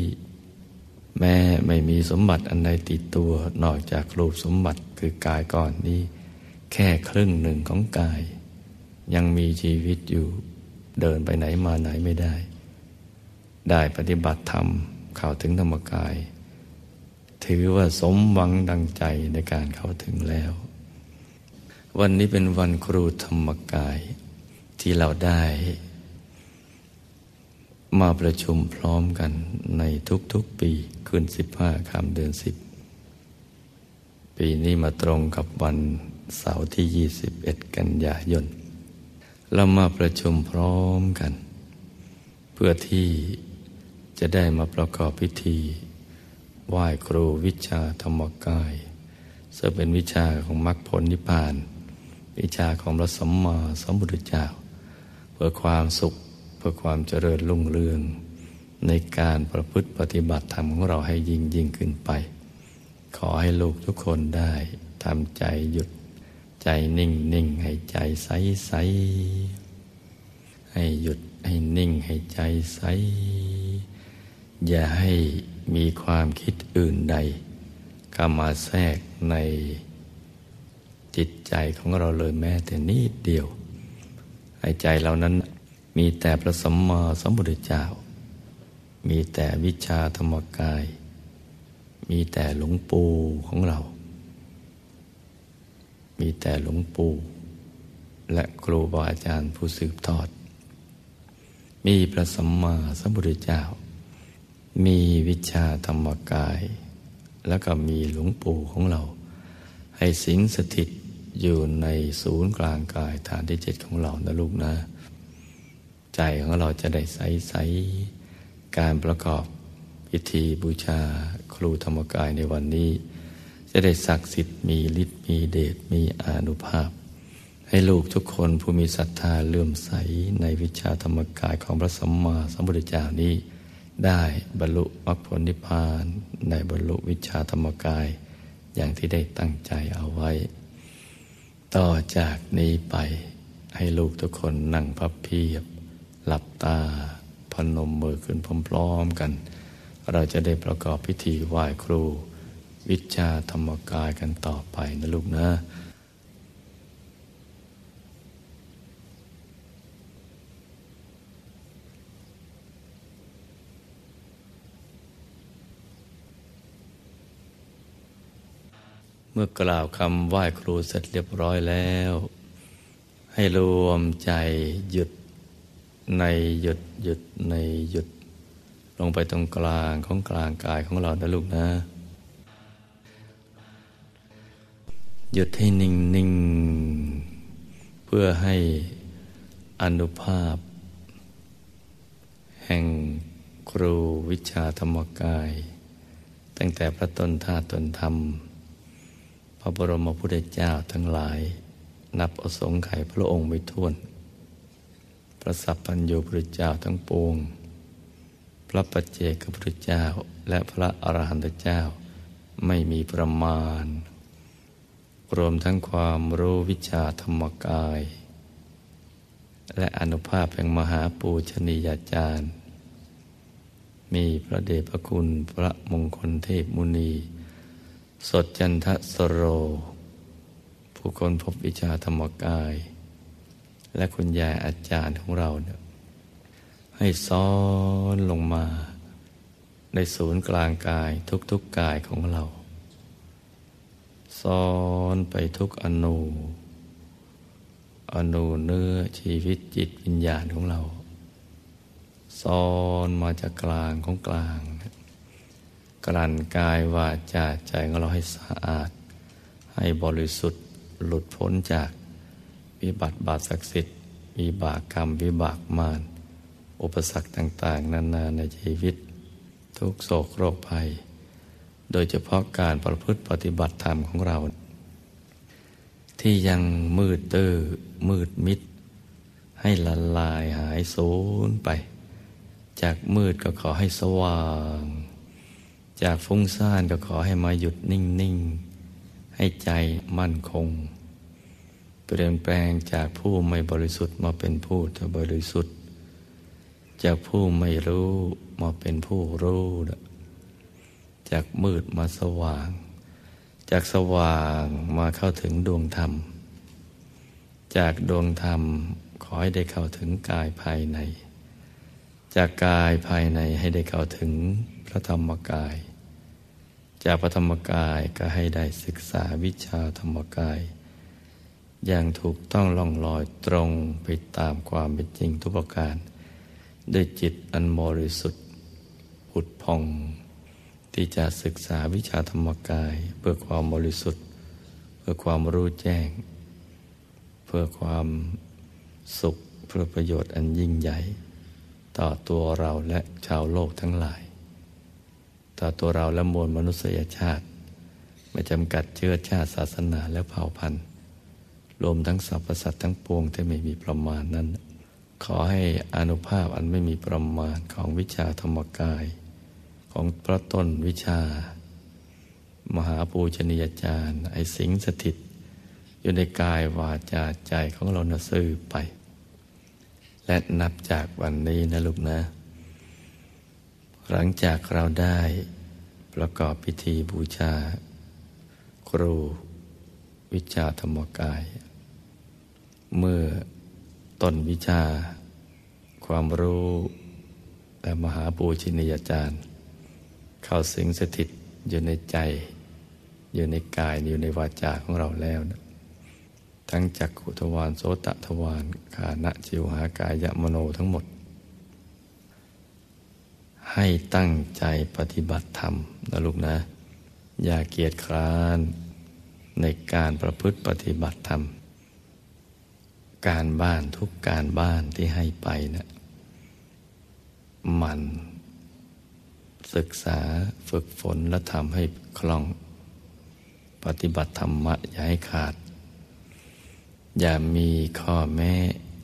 แม้ไม่มีสมบัติอันใดติดตัวนอกจากรูปสมบัติคือกายก่อนนี้ แค่ครึ่งหนึ่งของกาย ยังมีชีวิตอยู่เดินไปไหนมาไหนไม่ได้ ได้ปฏิบัติธรรมเข้าถึงธรรมกาย ถือว่าสมหวังดังใจในการเข้าถึงแล้ว วันนี้เป็นวันครูธรรมกายที่เราได้ มาประชุมพร้อมกันในทุกๆปีคืนสิบห้าคำเดือนสิบปีนี้มาตรงกับวันเสาร์ที่ยี่สิบเอ็ดกันยายนเรามาประชุมพร้อมกัน เพื่อที่จะได้มาประกอบพิธี ไหว้ครูวิชาธรรมกายซึ่งเป็นวิชาของมรรคผลนิพพาน วิชาของพระสัมมาสัมพุทธเจ้า เพื่อความสุข เพื่อความเจริญรุ่งเรือง ในการประพฤติปฏิบัติธรรมของเราให้ยิ่งยิ่งขึ้นไป ขอให้ลูกทุกคนได้ทำใจหยุดใจนิ่งนิ่งให้ใจใสใสให้หยุดให้นิ่งให้ใจใส อย่าให้มีความคิดอื่นใดเข้ามาแทรกในจิตใจของเราเลยแม้แต่นิดเดียวให้ใจเรานั้น มีแต่พระสัมมาสัมพุทธเจ้า มีแต่วิชาธรรมกาย มีแต่หลวงปู่ของเรา มีแต่หลวงปู่ และครูบาอาจารย์ผู้สืบทอด มีพระสัมมาสัมพุทธเจ้า มีวิชาธรรมกาย แล้วก็มีหลวงปู่ของเรา ให้สิงสถิตอยู่ในศูนย์กลางกายฐานที่เจ็ดของเรานะลูกนะ ใจของเราจะได้ใสใสการประกอบพิธีบูชาครูธรรมกายในวันนี้ จะได้ศักดิ์สิทธิ์มีฤทธิ์มีเดชมีอนุภาพ ให้ลูกทุกคนผู้มีศรัทธาเลื่อมใสในวิชาธรรมกายของพระสัมมาสัมพุทธเจ้านี้ ได้บรรลุมรรคผลนิพพานในบรรลุวิชาธรรมกาย อย่างที่ได้ตั้งใจเอาไว้ ต่อจากนี้ไปให้ลูกทุกคนนั่งพับเพียบ หลับตาพนมมือขึ้นพร้อมๆกัน เราจะได้ประกอบพิธีไหว้ครู วิชาธรรมกายกันต่อไปนะลูกนะเมื่อกล่าวคำไหว้ครูเสร็จเรียบร้อยแล้ว ให้รวมใจหยุด ในหยุดหยุดในหยุด ลงไปตรงกลางของกลางกายของเรานะลูกนะ หยุดให้นิ่งนิ่งเพื่อให้อนุภาพ แห่งครูวิชาธรรมกาย ตั้งแต่พระต้นธาตุตนธรรม พระบรมพุทธเจ้าทั้งหลาย นับอสงไขยพระองค์ไม่ท้วน ระสัพพัญญูพุทธเจ้าทั้งปวง พระปัจเจกพุทธเจ้าและพระอรหันตเจ้าไม่มีประมาณ รวมทั้งความรู้วิชาธรรมกาย และอนุภาพแห่งมหาปูชนียาจารย์ มีพระเดชพระคุณพระมงคลเทพมุนี สดจันทสโร ผู้คนพบวิชาธรรมกาย และคุณยายอาจารย์ของเราเนี่ยให้ซ้อนลงมา ในศูนย์กลางกายทุกๆกกายของเรา ซ้อนไปทุกอนูอนูเนื้อชีวิตจิตวิญญาณของเรา ซ้อนมาจากกลางของกลาง กลั่นกายวาจาใจของเราให้สะอาด ให้บริสุทธิ์หลุดพ้นจาก วิบัติบาปศักดิ์สิทธิ์วิบากกรรม วิบากมารอุปสรรคต่างๆ นานาในชีวิต ทุกโศกโรคภัย โดยเฉพาะการประพฤติปฏิบัติธรรมของเรา ที่ยังมืดตื้อมืดมิด ให้ละลายหายสูญไป จากมืดก็ขอให้สว่าง จากฟุ้งซ่านก็ขอให้มาหยุดนิ่ง ๆ ให้ใจมั่นคง เปลี่ยนแปลงจากผู้ไม่บริสุทธิ์มาเป็นผู้ที่บริสุทธิ์ จากผู้ไม่รู้มาเป็นผู้รู้ จากมืดมาสว่าง จากสว่างมาเข้าถึงดวงธรรม จากดวงธรรมขอให้ได้เข้าถึงกายภายใน จากกายภายในให้ได้เข้าถึงพระธรรมกาย จากพระธรรมกายก็ให้ได้ศึกษาวิชาธรรมกาย อย่างถูกต้องล่องลอยตรงไปตามความเป็นจริงทุกประการ ด้วยจิตอันบริสุทธิ์ผุดพอง ที่จะศึกษาวิชาธรรมกาย เพื่อความบริสุทธิ์ เพื่อความรู้แจ้ง เพื่อความสุขเพื่อประโยชน์อันยิ่งใหญ่ ต่อตัวเราและชาวโลกทั้งหลาย ต่อตัวเราและมวลมนุษยชาติ ไม่จำกัดเชื้อชาติศาสนาและเผ่าพันธุ์ รวมทั้งสรรพสัตว์ทั้งปวงที่ไม่มีประมาณนั้น ขอให้อนุภาพอันไม่มีประมาณของวิชาธรรมกาย ของพระต้นวิชา มหาปูชนียาจารย์ ไอสิงสถิต อยู่ในกายวาจาใจของเรานะซื่อไป และนับจากวันนี้นะลูกนะ หลังจากเราได้ประกอบพิธีบูชา ครูวิชาธรรมกาย เมื่อตนวิชา ความรู้และมหาปูชินียาจารย์ เข้าสิงสถิตอยู่ในใจ อยู่ในกายอยู่ในวาจาของเราแล้วนะทั้งจักขุทวารโสตทวารขานะจิวหากายะมโนทั้งหมด ให้ตั้งใจปฏิบัติธรรมนะลูกนะ อย่าเกียจคร้านในการประพฤติปฏิบัติธรรม การบ้านทุกการบ้านที่ให้ไปนะ มัน ศึกษาฝึกฝนและทำให้คล่อง ปฏิบัติธรรมะอย่าให้ขาด อย่ามีข้อแม้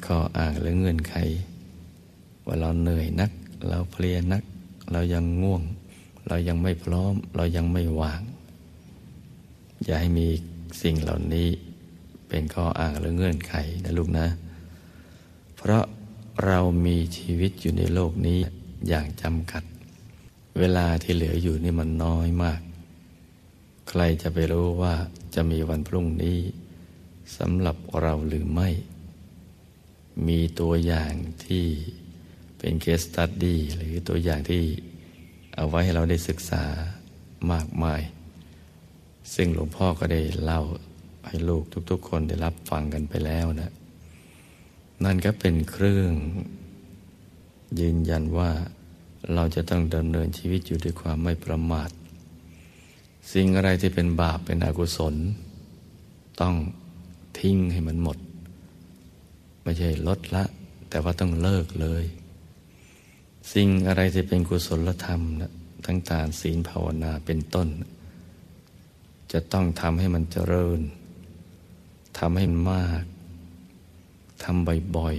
ข้ออ้างหรือเงื่อนไข ว่าเราเหนื่อยนัก เราเพลียนัก เรายังง่วง เรายังไม่พร้อม เรายังไม่ว่าง อย่าให้มีสิ่งเหล่านี้ เป็นข้ออ้างหรือเงื่อนไขนะลูกนะ เพราะเรามีชีวิตอยู่ในโลกนี้อย่างจำกัด เวลาที่เหลืออยู่นี่มันน้อยมาก ใครจะไปรู้ว่าจะมีวันพรุ่งนี้สำหรับเราหรือไม่ มีตัวอย่างที่เป็นเคสตัดดี้หรือตัวอย่างที่เอาไว้ให้เราได้ศึกษามากมาย ซึ่งหลวงพ่อก็ได้เล่า ให้ลูกทุก ๆ คนได้รับฟังกันไปแล้วนะ นั่นก็เป็นเครื่อง ยืนยันว่าเราจะต้องดำเนินชีวิตอยู่ด้วยความไม่ประมาท สิ่งอะไรที่เป็นบาปเป็นอกุศล ต้องทิ้งให้มันหมด ไม่ใช่ลดละ แต่ว่าต้องเลิกเลย สิ่งอะไรที่เป็นกุศลธรรมนะทั้งทานศีลภาวนาเป็นต้น จะต้องทำให้มันเจริญำให้มาก ทำบ่อย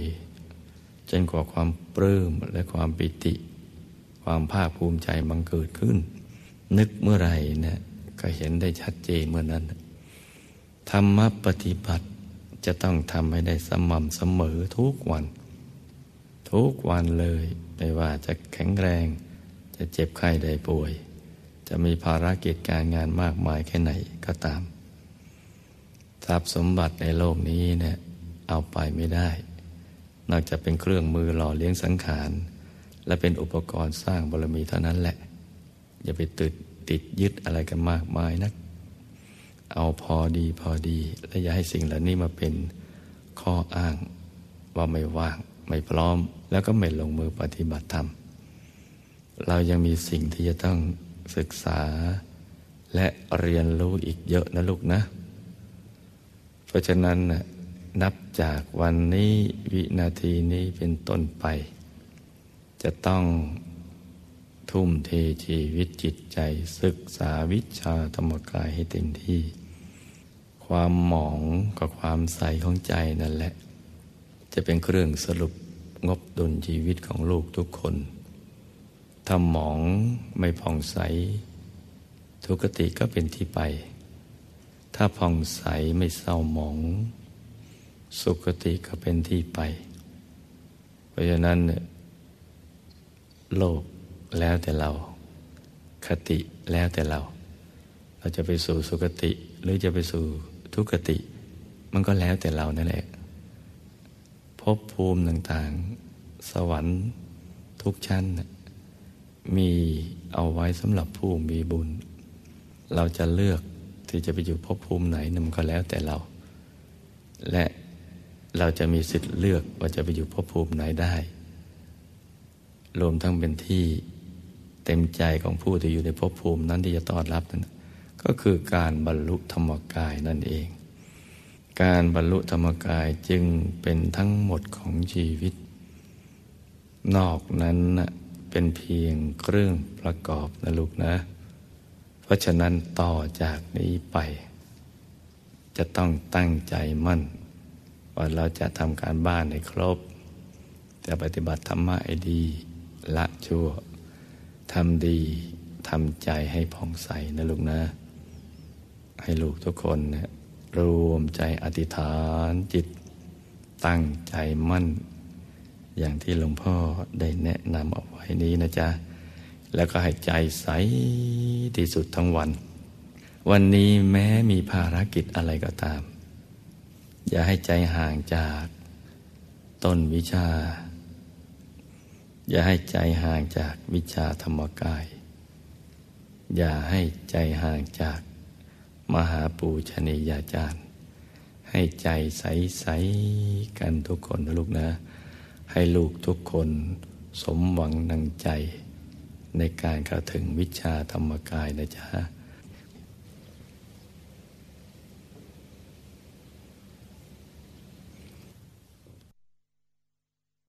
ๆ จนกว่าความปลื้มและความปิติ ความภาคภูมิใจบังเกิดขึ้น นึกเมื่อไหร่นะก็เห็นได้ชัดเจนเมื่อนั้น ธรรมปฏิบัติจะต้องทำให้ได้สม่ำเสมอทุกวัน ทุกวันเลยไม่ว่าจะแข็งแรง จะเจ็บไข้ได้ป่วย จะมีภารกิจการงานมากมายแค่ไหนก็ตาม ทรัพย์สมบัติในโลกนี้เนี่ยเอาไปไม่ได้ นอกจากเป็นเครื่องมือหล่อเลี้ยงสังขาร และเป็นอุปกรณ์สร้างบารมีเท่านั้นแหละ อย่าไปติดติดยึดอะไรกันมากมายนัก เอาพอดีพอดี และอย่าให้สิ่งเหล่านี้มาเป็นข้ออ้าง ว่าไม่ว่าง ไม่พร้อม แล้วก็ไม่ลงมือปฏิบัติธรรม เรายังมีสิ่งที่จะต้องศึกษา และเรียนรู้อีกเยอะนะลูกนะ ราะฉะนั้นนับจากวันนี้วินาทีนี้เป็นต้นไป จะต้องทุ่มเทชีวิตจิตใจศึกษาวิชาธรรมกายให้เต็มที่ ความหมองกับความใสของใจนั่นแหละ จะเป็นเครื่องสรุปงบดุลชีวิตของลูกทุกคน ถ้าหมองไม่ผ่องใส ทุกติก็เป็นที่ไป ถ้าผ่องใสไม่เศร้าหมอง สุขติก็เป็นที่ไป เพราะฉะนั้น โลกแล้วแต่เรา คติแล้วแต่เรา เราจะไปสู่สุคติหรือจะไปสู่ทุกติ มันก็แล้วแต่เรานั่นแหละภพภูมิต่างๆ สวรรค์ทุกชั้น มีเอาไว้สำหรับผู้มีบุญ เราจะเลือก ที่จะไปอยู่ภพภูมิไหนนั่นก็แล้วแต่เรา และเราจะมีสิทธิ์เลือกว่าจะไปอยู่ภพภูมิไหนได้ รวมทั้งเป็นที่เต็มใจของผู้ที่อยู่ในภพภูมินั้นที่จะต้อนรับนั้นก็คือการบรรลุธรรมกายนั่นเอง การบรรลุธรรมกายจึงเป็นทั้งหมดของชีวิต นอกนั้นเป็นเพียงเครื่องประกอบนะลูกนะ เพราะฉะนั้นต่อจากนี้ไป จะต้องตั้งใจมั่น ว่าเราจะทำการบ้านให้ครบ จะปฏิบัติธรรมะให้ดี ละชั่วทำดีทำใจให้ผ่องใสนะลูกนะ ให้ลูกทุกคนนะรวมใจอธิษฐานจิต ตั้งใจมั่น อย่างที่หลวงพ่อได้แนะนำเอาไว้นี้นะจ๊ะ แล้วก็ให้ใจใสที่สุดทั้งวัน วันนี้แม้มีภารกิจอะไรก็ตาม อย่าให้ใจห่างจากต้นวิชา อย่าให้ใจห่างจากวิชาธรรมกาย อย่าให้ใจห่างจากมหาปูชนียาจารย์ ให้ใจใสๆกันทุกคนนะลูกนะ ให้ลูกทุกคนสมหวังนังใจ ในการเข้าถึงวิชาธรรมกายนะจ๊ะ